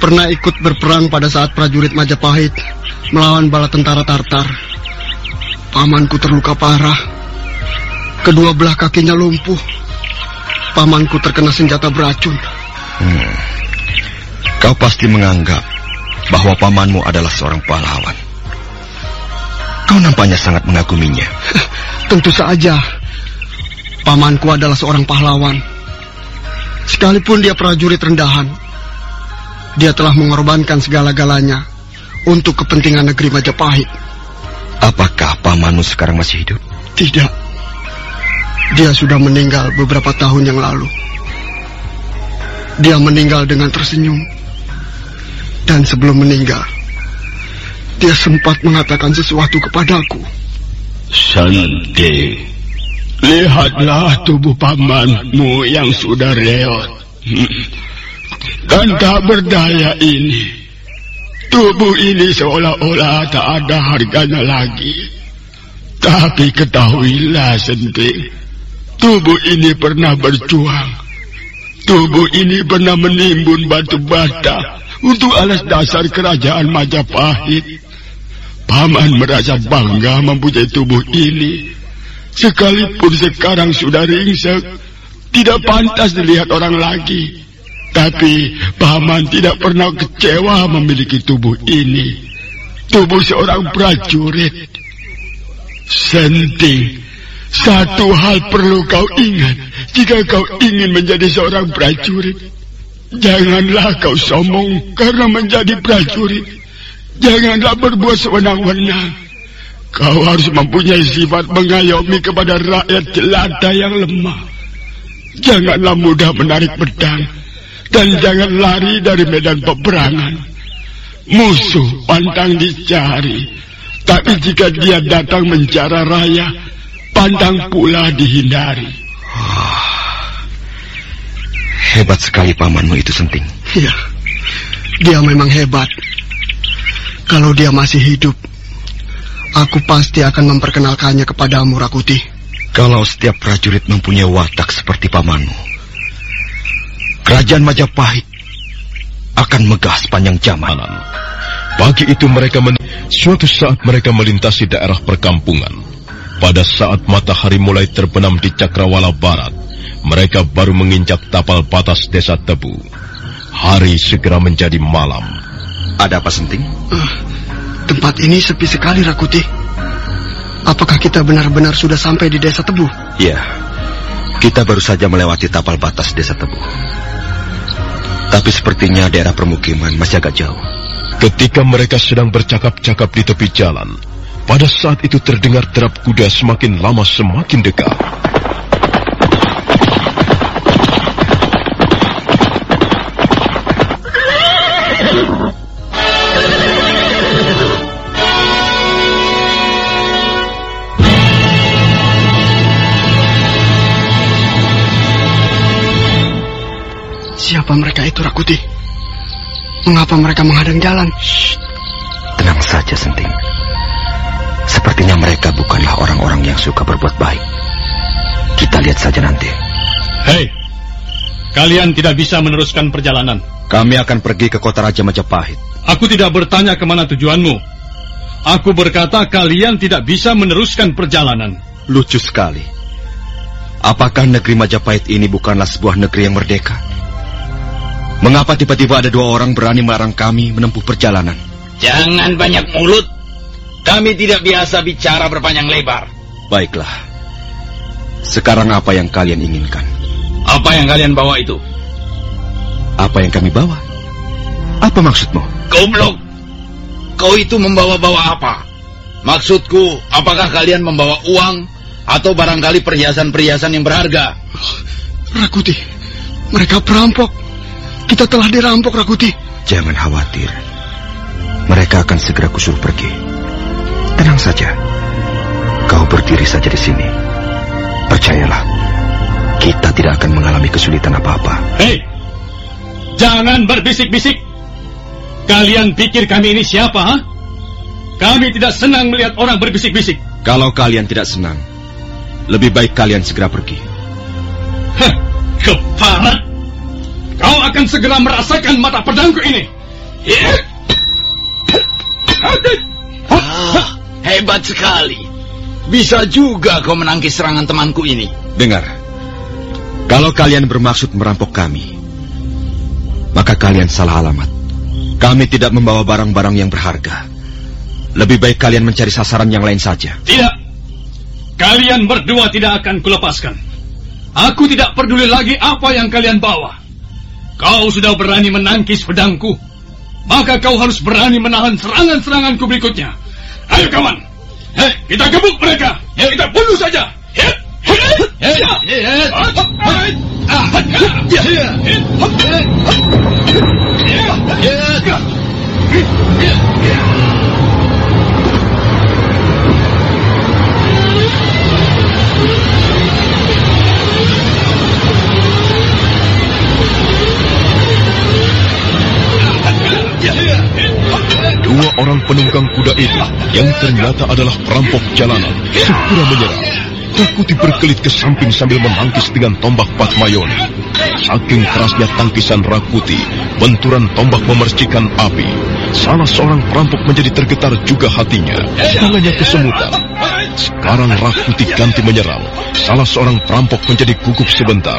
pernah ikut berperang pada saat prajurit Majapahit melawan bala tentara Tartar. Pamanku terluka parah. Kedua belah kakinya lumpuh. Pamanku terkena senjata beracun. Hmm. Kau pasti menganggap bahwa pamanmu adalah seorang pahlawan. Kau nampaknya sangat mengaguminya. Tentu saja. Pamanku adalah seorang pahlawan. Sekalipun dia prajurit rendahan, dia telah mengorbankan segala-galanya untuk kepentingan negeri Majapahit. Apakah pamanmu sekarang masih hidup? Tidak. Dia sudah meninggal beberapa tahun yang lalu. Dia meninggal dengan tersenyum. Dan sebelum meninggal, dia sempat mengatakan sesuatu kepadaku. Santi, lihatlah tubuh pamanmu yang sudah reot. Dan tak berdaya ini. Tubuh ini seolah-olah tak ada harganya lagi. Tapi ketahuilah Senting, tubuh ini pernah berjuang. Tubuh ini pernah menimbun batu bata untuk alas dasar kerajaan Majapahit. Paman merasa bangga mempunyai tubuh ini. Sekalipun sekarang sudah ringsek, tidak pantas dilihat orang lagi. Tapi Paman tidak pernah kecewa memiliki tubuh ini. Tubuh seorang prajurit. Senting, satu hal perlu kau ingat jika kau ingin menjadi seorang prajurit. Janganlah kau sombong karena menjadi prajurit. Janganlah berbuat sewenang-wenang. Kau harus mempunyai sifat mengayomi kepada rakyat jelata yang lemah. Janganlah mudah menarik pedang dan jangan lari dari medan peperangan. Musuh pantang dicari, tapi jika dia datang mencara raya, pantang pula dihindari. Hebat sekali pamanmu itu senting. Iya, dia memang hebat. Kalau dia masih hidup, aku pasti akan memperkenalkannya kepadamu, Rakuti. Kalau setiap prajurit mempunyai watak seperti pamanmu, kerajaan Majapahit akan megah sepanjang zaman. Pagi itu mereka men suatu saat mereka melintasi daerah perkampungan. Pada saat matahari mulai terbenam di Cakrawala Barat, mereka baru menginjak tapal batas desa Tebu. Hari segera menjadi malam. Ada apa senting? Uh, tempat ini sepi sekali, Rakuti. Apakah kita benar-benar sudah sampai di desa Tebu? Iya. Kita baru saja melewati tapal batas desa Tebu. Tapi sepertinya daerah permukiman masih agak jauh. Ketika mereka sedang bercakap-cakap di tepi jalan, pada saat itu terdengar derap kuda semakin lama semakin dekat. Siapa mereka itu, Rakuti? Mengapa mereka menghadang jalan? Shh, tenang saja, Senting. Sepertinya mereka bukanlah orang-orang yang suka berbuat baik. Kita lihat saja nanti. Hei, kalian tidak bisa meneruskan perjalanan. Kami akan pergi ke kota Raja Majapahit. Aku tidak bertanya ke mana tujuanmu. Aku berkata kalian tidak bisa meneruskan perjalanan. Lucu sekali. Apakah negeri Majapahit ini bukanlah sebuah negeri yang merdeka? Mengapa tiba-tiba ada dua orang berani melarang kami menempuh perjalanan? Jangan banyak mulut. Kami tidak biasa bicara berpanjang lebar. Baiklah. Sekarang apa yang kalian inginkan? Apa yang kalian bawa itu? Apa yang kami bawa? Apa maksudmu? Goblok! Kau itu membawa-bawa apa? Maksudku, apakah kalian membawa uang atau barangkali perhiasan-perhiasan yang berharga? Rakuti, mereka perampok. Kita telah dirampok, Rakuti. Jangan khawatir. Mereka akan segera kusuruh pergi. Tenang saja. Kau berdiri saja di sini. Percayalah, kita tidak akan mengalami kesulitan apa-apa. Hei, jangan berbisik-bisik. Kalian pikir kami ini siapa, ha? Kami tidak senang melihat orang berbisik-bisik. Kalau kalian tidak senang, lebih baik kalian segera pergi. Hah, keparat. Kau akan segera merasakan mata pedangku ini. Ah, hebat sekali. Bisa juga kau menangkis serangan temanku ini. Dengar, kalau kalian bermaksud merampok kami, maka kalian salah alamat. Kami tidak membawa barang-barang yang berharga. Lebih baik kalian mencari sasaran yang lain saja. Tidak. Kalian berdua tidak akan kulepaskan. Aku tidak peduli lagi apa yang kalian bawa. Kau sudah berani menangkis pedangku. Maka kau harus berani menahan serangan-seranganku berikutnya. Ayo kawan. Hei, kita gebuk mereka. Ya, kita bunuh saja. Hei, hei, hei, Dua orang penunggang kuda itu yang ternyata adalah perampok jalanan segera menyerang. Rakuti berkelit ke samping sambil menangkis dengan tombak Patmayoni. Saking kerasnya tangkisan Rakuti, benturan tombak memercikan api. Salah seorang perampok menjadi tergetar juga hatinya. Tangannya kesemutan. Sekarang Rakuti ganti menyerang. Salah seorang perampok menjadi gugup sebentar.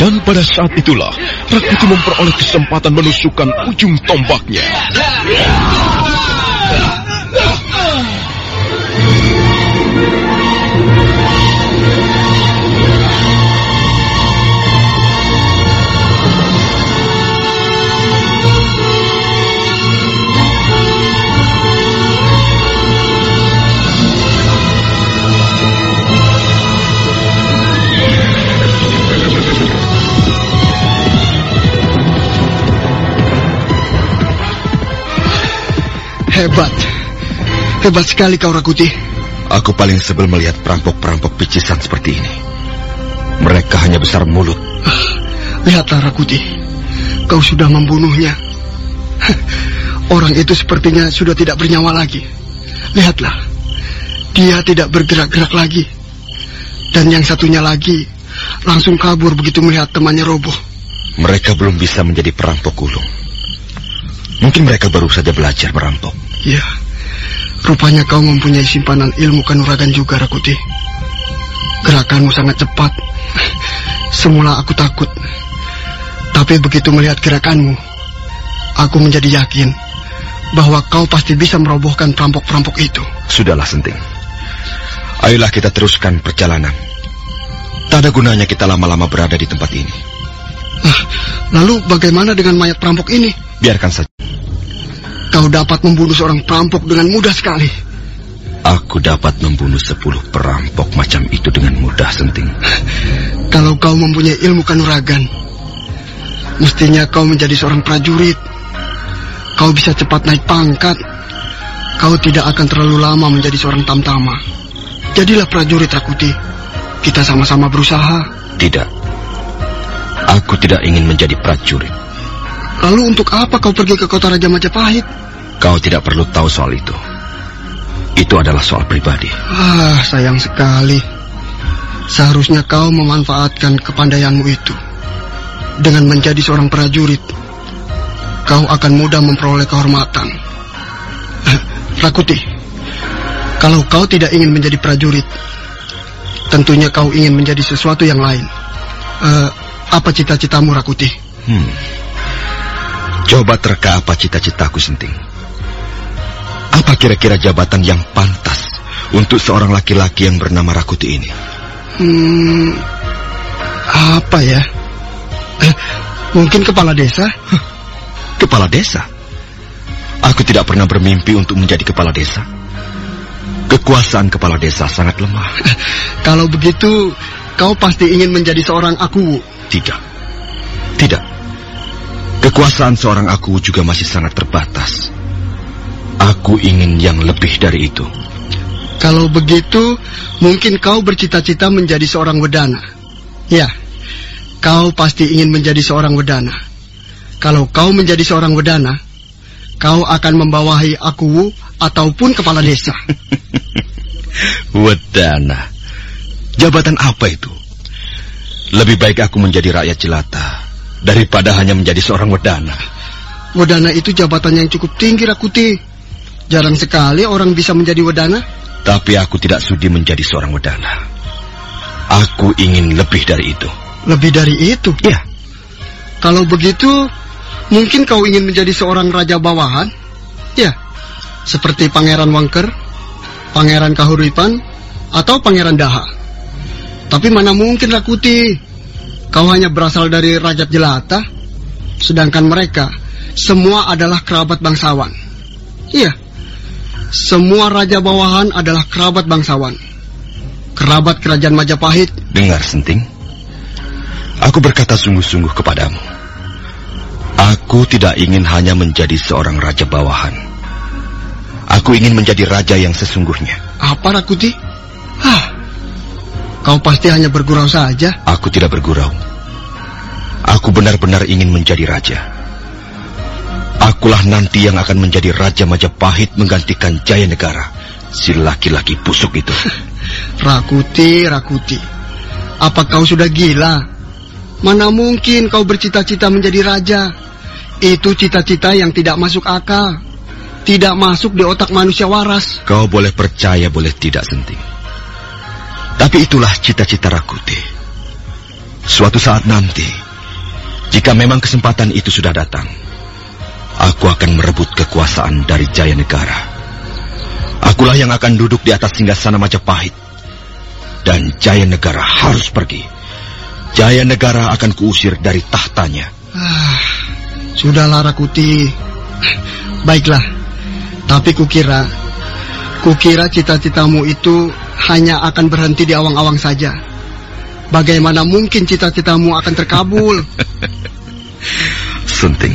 Dan pada saat itulah, Rakuti memperoleh kesempatan menusukkan ujung tombaknya. Hebat. Hebat sekali kau, Rakuti. Aku paling sebel melihat perampok-perampok picisan seperti ini. Mereka hanya besar mulut. Lihatlah, Rakuti. Kau sudah membunuhnya. Orang itu sepertinya sudah tidak bernyawa lagi. Lihatlah. Dia tidak bergerak-gerak lagi. Dan yang satunya lagi langsung kabur begitu melihat temannya roboh. Mereka belum bisa menjadi perampok ulung. Mungkin mereka baru saja belajar merampok. Ya, rupanya kau mempunyai simpanan ilmu kanuragan juga, Rakuti. Gerakanmu sangat cepat. Semula aku takut. Tapi begitu melihat gerakanmu, aku menjadi yakin bahwa kau pasti bisa merobohkan perampok-perampok itu. Sudahlah, Senting. Ayolah kita teruskan perjalanan. Tak ada gunanya kita lama-lama berada di tempat ini. Nah, lalu bagaimana dengan mayat perampok ini? Biarkan saja. Kau dapat membunuh seorang perampok dengan mudah sekali. Aku dapat membunuh sepuluh perampok macam itu dengan mudah, Senting. Kalau kau mempunyai ilmu kanuragan, mestinya kau menjadi seorang prajurit. Kau bisa cepat naik pangkat. Kau tidak akan terlalu lama menjadi seorang tamtama. Jadilah prajurit, Rakuti. Kita sama-sama berusaha. Tidak. Aku tidak ingin menjadi prajurit. Lalu untuk apa kau pergi ke kota Raja Majapahit? Kau tidak perlu tahu soal itu. Itu adalah soal pribadi. Ah, sayang sekali. Seharusnya kau memanfaatkan kepandaianmu itu. Dengan menjadi seorang prajurit, kau akan mudah memperoleh kehormatan. Rakuti, kalau kau tidak ingin menjadi prajurit, tentunya kau ingin menjadi sesuatu yang lain. Uh, apa cita-citamu, Rakuti? Hmm. Coba terka apa cita-citaku, Senting. Apa kira-kira jabatan yang pantas untuk seorang laki-laki yang bernama Rakuti ini? Hmm, apa ya? Eh, Mungkin kepala desa? Kepala desa? Aku tidak pernah bermimpi untuk menjadi kepala desa. Kekuasaan kepala desa sangat lemah. Kalau begitu, kau pasti ingin menjadi seorang aku. Tidak. Tidak. Kekuasaan seorang aku juga masih sangat terbatas. Aku ingin yang lebih dari itu. Kalau begitu, mungkin kau bercita-cita menjadi seorang wedana. Ya, kau pasti ingin menjadi seorang wedana. Kalau kau menjadi seorang wedana, kau akan membawahi aku ataupun kepala desa. wedana? Jabatan apa itu? Lebih baik aku menjadi rakyat jelata daripada hanya menjadi seorang wedana. Wedana itu jabatan yang cukup tinggi, Rakuti. Jarang sekali orang bisa menjadi wedana. Tapi aku tidak sudi menjadi seorang wedana. Aku ingin lebih dari itu. Lebih dari itu? Ya. Kalau begitu, mungkin kau ingin menjadi seorang raja bawahan? Ya. Seperti Pangeran Wangker, Pangeran Kahuripan, atau Pangeran Daha. Tapi mana mungkin Rakuti? Kau hanya berasal dari Raja Jelata, sedangkan mereka semua adalah kerabat bangsawan. Iya, semua raja bawahan adalah kerabat bangsawan. Kerabat kerajaan Majapahit. Dengar, Senting. Aku berkata sungguh-sungguh kepadamu. Aku tidak ingin hanya menjadi seorang raja bawahan. Aku ingin menjadi raja yang sesungguhnya. Apa, Rakuti? Kau pasti hanya bergurau saja. Aku tidak bergurau. Aku benar-benar ingin menjadi raja. Akulah nanti yang akan menjadi Raja Majapahit menggantikan Jaya Negara. Si laki-laki busuk itu. Rakuti, Rakuti. Apa kau sudah gila? Mana mungkin kau bercita-cita menjadi raja? Itu cita-cita yang tidak masuk akal. Tidak masuk di otak manusia waras. Kau boleh percaya, boleh tidak, Senting. Tapi itulah cita-cita Rakuti. Suatu saat nanti, jika memang kesempatan itu sudah datang, Aku akan merebut kekuasaan dari Jaya Negara. Akulah yang akan duduk di atas singgasana Majapahit. Dan Jaya Negara harus pergi. Jaya Negara akan kuusir dari tahtanya. Ah, sudahlah Rakuti. Baiklah. Tapi kukira, kukira cita-citamu itu hanya akan berhenti di awang-awang saja. Bagaimana mungkin cita-citamu akan terkabul? Sunting.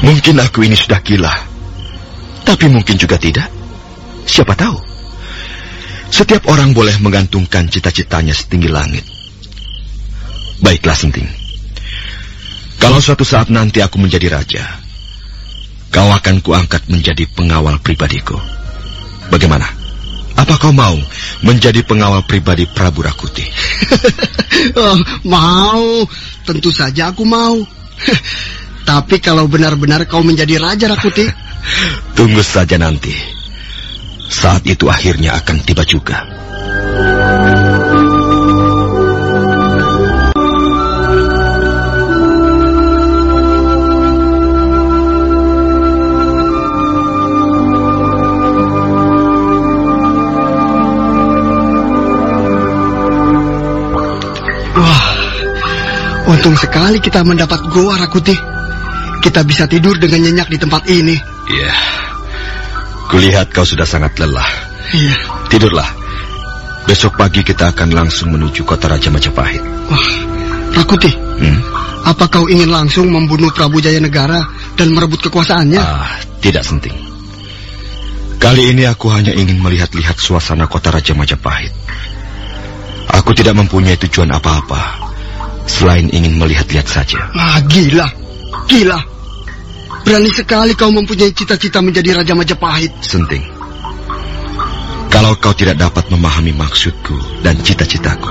Mungkin aku ini sudah gila. Tapi mungkin juga tidak. Siapa tahu? Setiap orang boleh menggantungkan cita-citanya setinggi langit. Baiklah, Senting. Kalau suatu saat nanti aku menjadi raja, kau akan kuangkat menjadi pengawal pribadiku. Bagaimana? Apa kau mau menjadi pengawal pribadi Prabu Rakuti? oh, mau, tentu saja aku mau. Tapi kalau benar-benar kau menjadi raja Rakuti, tunggu saja nanti. Saat itu akhirnya akan tiba juga. Untung sekali kita mendapat goa Rakuti. Kita bisa tidur dengan nyenyak di tempat ini. Iya. Kulihat kau sudah sangat lelah. Iya. Tidurlah. Besok pagi kita akan langsung menuju kota Raja Majapahit. Wah, Rakuti. Hmm? Apa kau ingin langsung membunuh Prabu Jaya Negara dan merebut kekuasaannya? Ah, tidak penting. Kali ini aku hanya ingin melihat-lihat suasana kota Raja Majapahit. Aku tidak mempunyai tujuan apa-apa selain ingin melihat-lihat saja. Ah, gila. Gila. Berani sekali kau mempunyai cita-cita menjadi Raja Majapahit. Senting. Kalau kau tidak dapat memahami maksudku dan cita-citaku,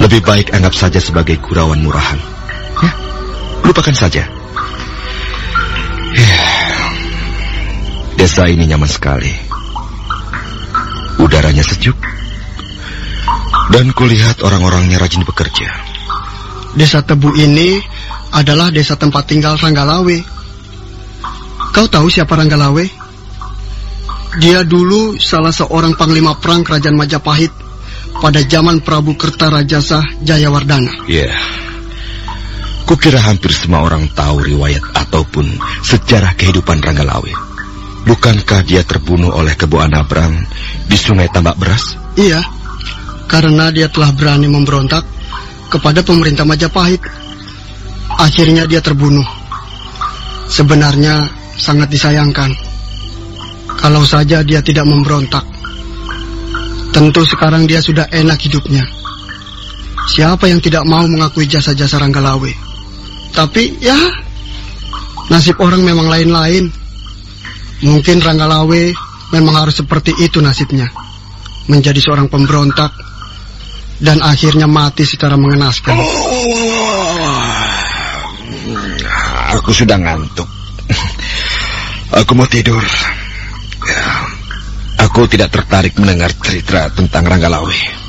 lebih baik anggap saja sebagai gurauan murahan. Ya, lupakan saja. Ya, desa ini nyaman sekali. Udaranya sejuk. Dan kulihat orang-orangnya rajin bekerja. Desa Tebu ini adalah desa tempat tinggal Ranggalawe. Kau tahu siapa Ranggalawe? Dia dulu salah seorang panglima perang kerajaan Majapahit pada zaman Prabu Kertarajasa Jayawardana. Iya. Yeah. Kukira hampir semua orang tahu riwayat ataupun sejarah kehidupan Ranggalawe. Bukankah dia terbunuh oleh Kebo Anabrang di Sungai Tambak Beras? Iya, karena dia telah berani memberontak kepada pemerintah Majapahit. Akhirnya dia terbunuh. Sebenarnya sangat disayangkan. Kalau saja dia tidak memberontak. Tentu sekarang dia sudah enak hidupnya. Siapa yang tidak mau mengakui jasa-jasa Ranggalawe? Tapi ya, nasib orang memang lain-lain. Mungkin Ranggalawe memang harus seperti itu nasibnya. Menjadi seorang pemberontak dan akhirnya mati secara mengenaskan. Aku sudah ngantuk. Aku mau tidur. Ya, aku tidak tertarik mendengar cerita tentang Ranggalawe.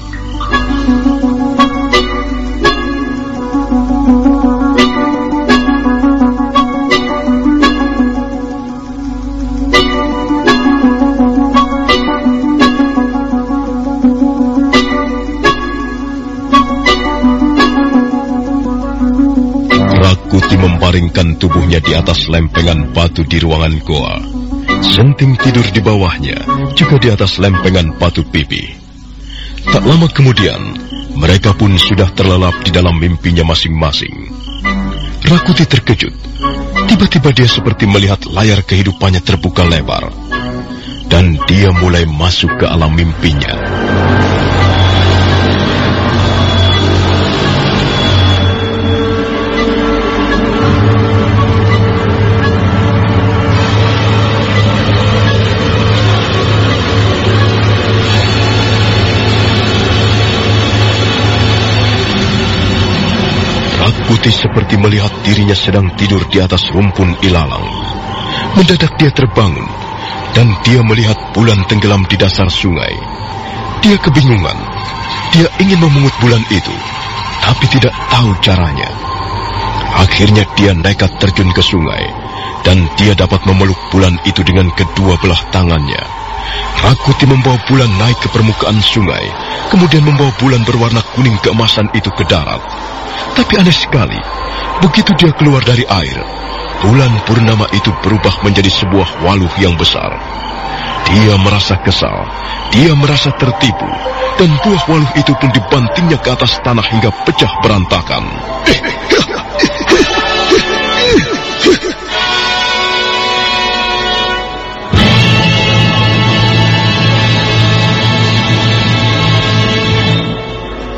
Rakuti membaringkan tubuhnya di atas lempengan batu di ruangan goa. Senting tidur di bawahnya, juga di atas lempengan batu pipi. Tak lama kemudian, mereka pun sudah terlelap di dalam mimpinya masing-masing. Rakuti terkejut. Tiba-tiba dia seperti melihat layar kehidupannya terbuka lebar. Dan dia mulai masuk ke alam mimpinya. Rakuti seperti melihat dirinya sedang tidur di atas rumpun ilalang. Mendadak dia terbangun dan dia melihat bulan tenggelam di dasar sungai. Dia kebingungan. Dia ingin memungut bulan itu, tapi tidak tahu caranya. Akhirnya dia nekat terjun ke sungai dan dia dapat memeluk bulan itu dengan kedua belah tangannya. Rakuti membawa bulan naik ke permukaan sungai, kemudian membawa bulan berwarna kuning keemasan itu ke darat. Tapi aneh sekali, begitu dia keluar dari air, bulan purnama itu berubah menjadi sebuah waluh yang besar. Dia merasa kesal, dia merasa tertipu, dan buah waluh itu pun dibantingnya ke atas tanah hingga pecah berantakan.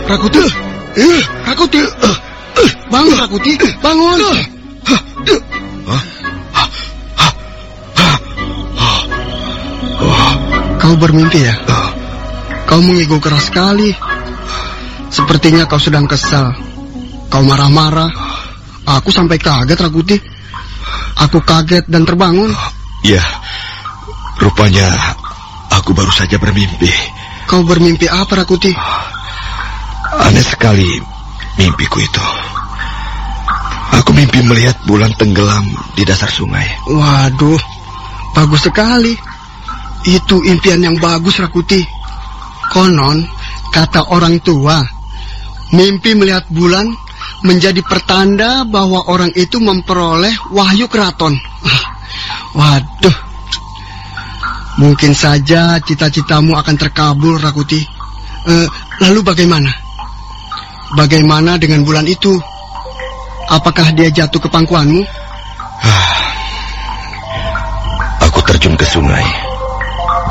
Rakuti, eh, Rakuti, eh, eh, bangun Rakuti, bangun. Kau bermimpi ya? Kau mengigo keras sekali. Sepertinya kau sedang kesal. Kau marah-marah. Aku sampai kaget Rakuti. Aku kaget dan terbangun. Ya, rupanya aku baru saja bermimpi. Kau bermimpi apa Rakuti? Aneh sekali mimpiku itu. Aku mimpi melihat bulan tenggelam di dasar sungai. Waduh, bagus sekali. Itu impian yang bagus Rakuti. Konon, kata orang tua, mimpi melihat bulan menjadi pertanda bahwa orang itu memperoleh wahyu keraton. Waduh, mungkin saja cita-citamu akan terkabul Rakuti. Eh, lalu bagaimana? Bagaimana dengan bulan itu? Apakah dia jatuh ke pangkuanmu? Aku terjun ke sungai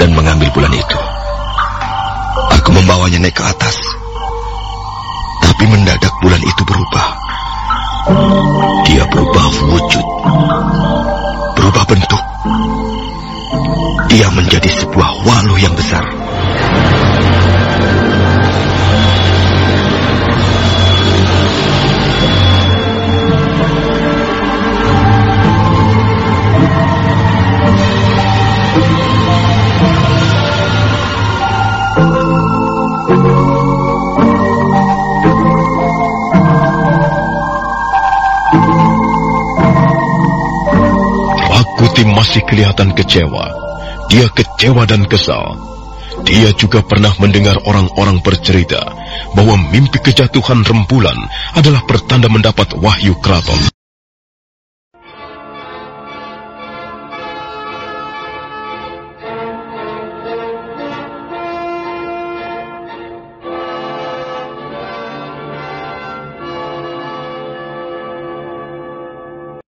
dan mengambil bulan itu. Aku membawanya naik ke atas. Tapi mendadak bulan itu berubah. Dia berubah wujud. Berubah bentuk. Dia menjadi sebuah waluh yang besar. Rakuti masih kelihatan kecewa. Dia kecewa dan kesal. Dia juga pernah mendengar orang-orang bercerita bahwa mimpi kejatuhan rembulan adalah pertanda mendapat wahyu keraton.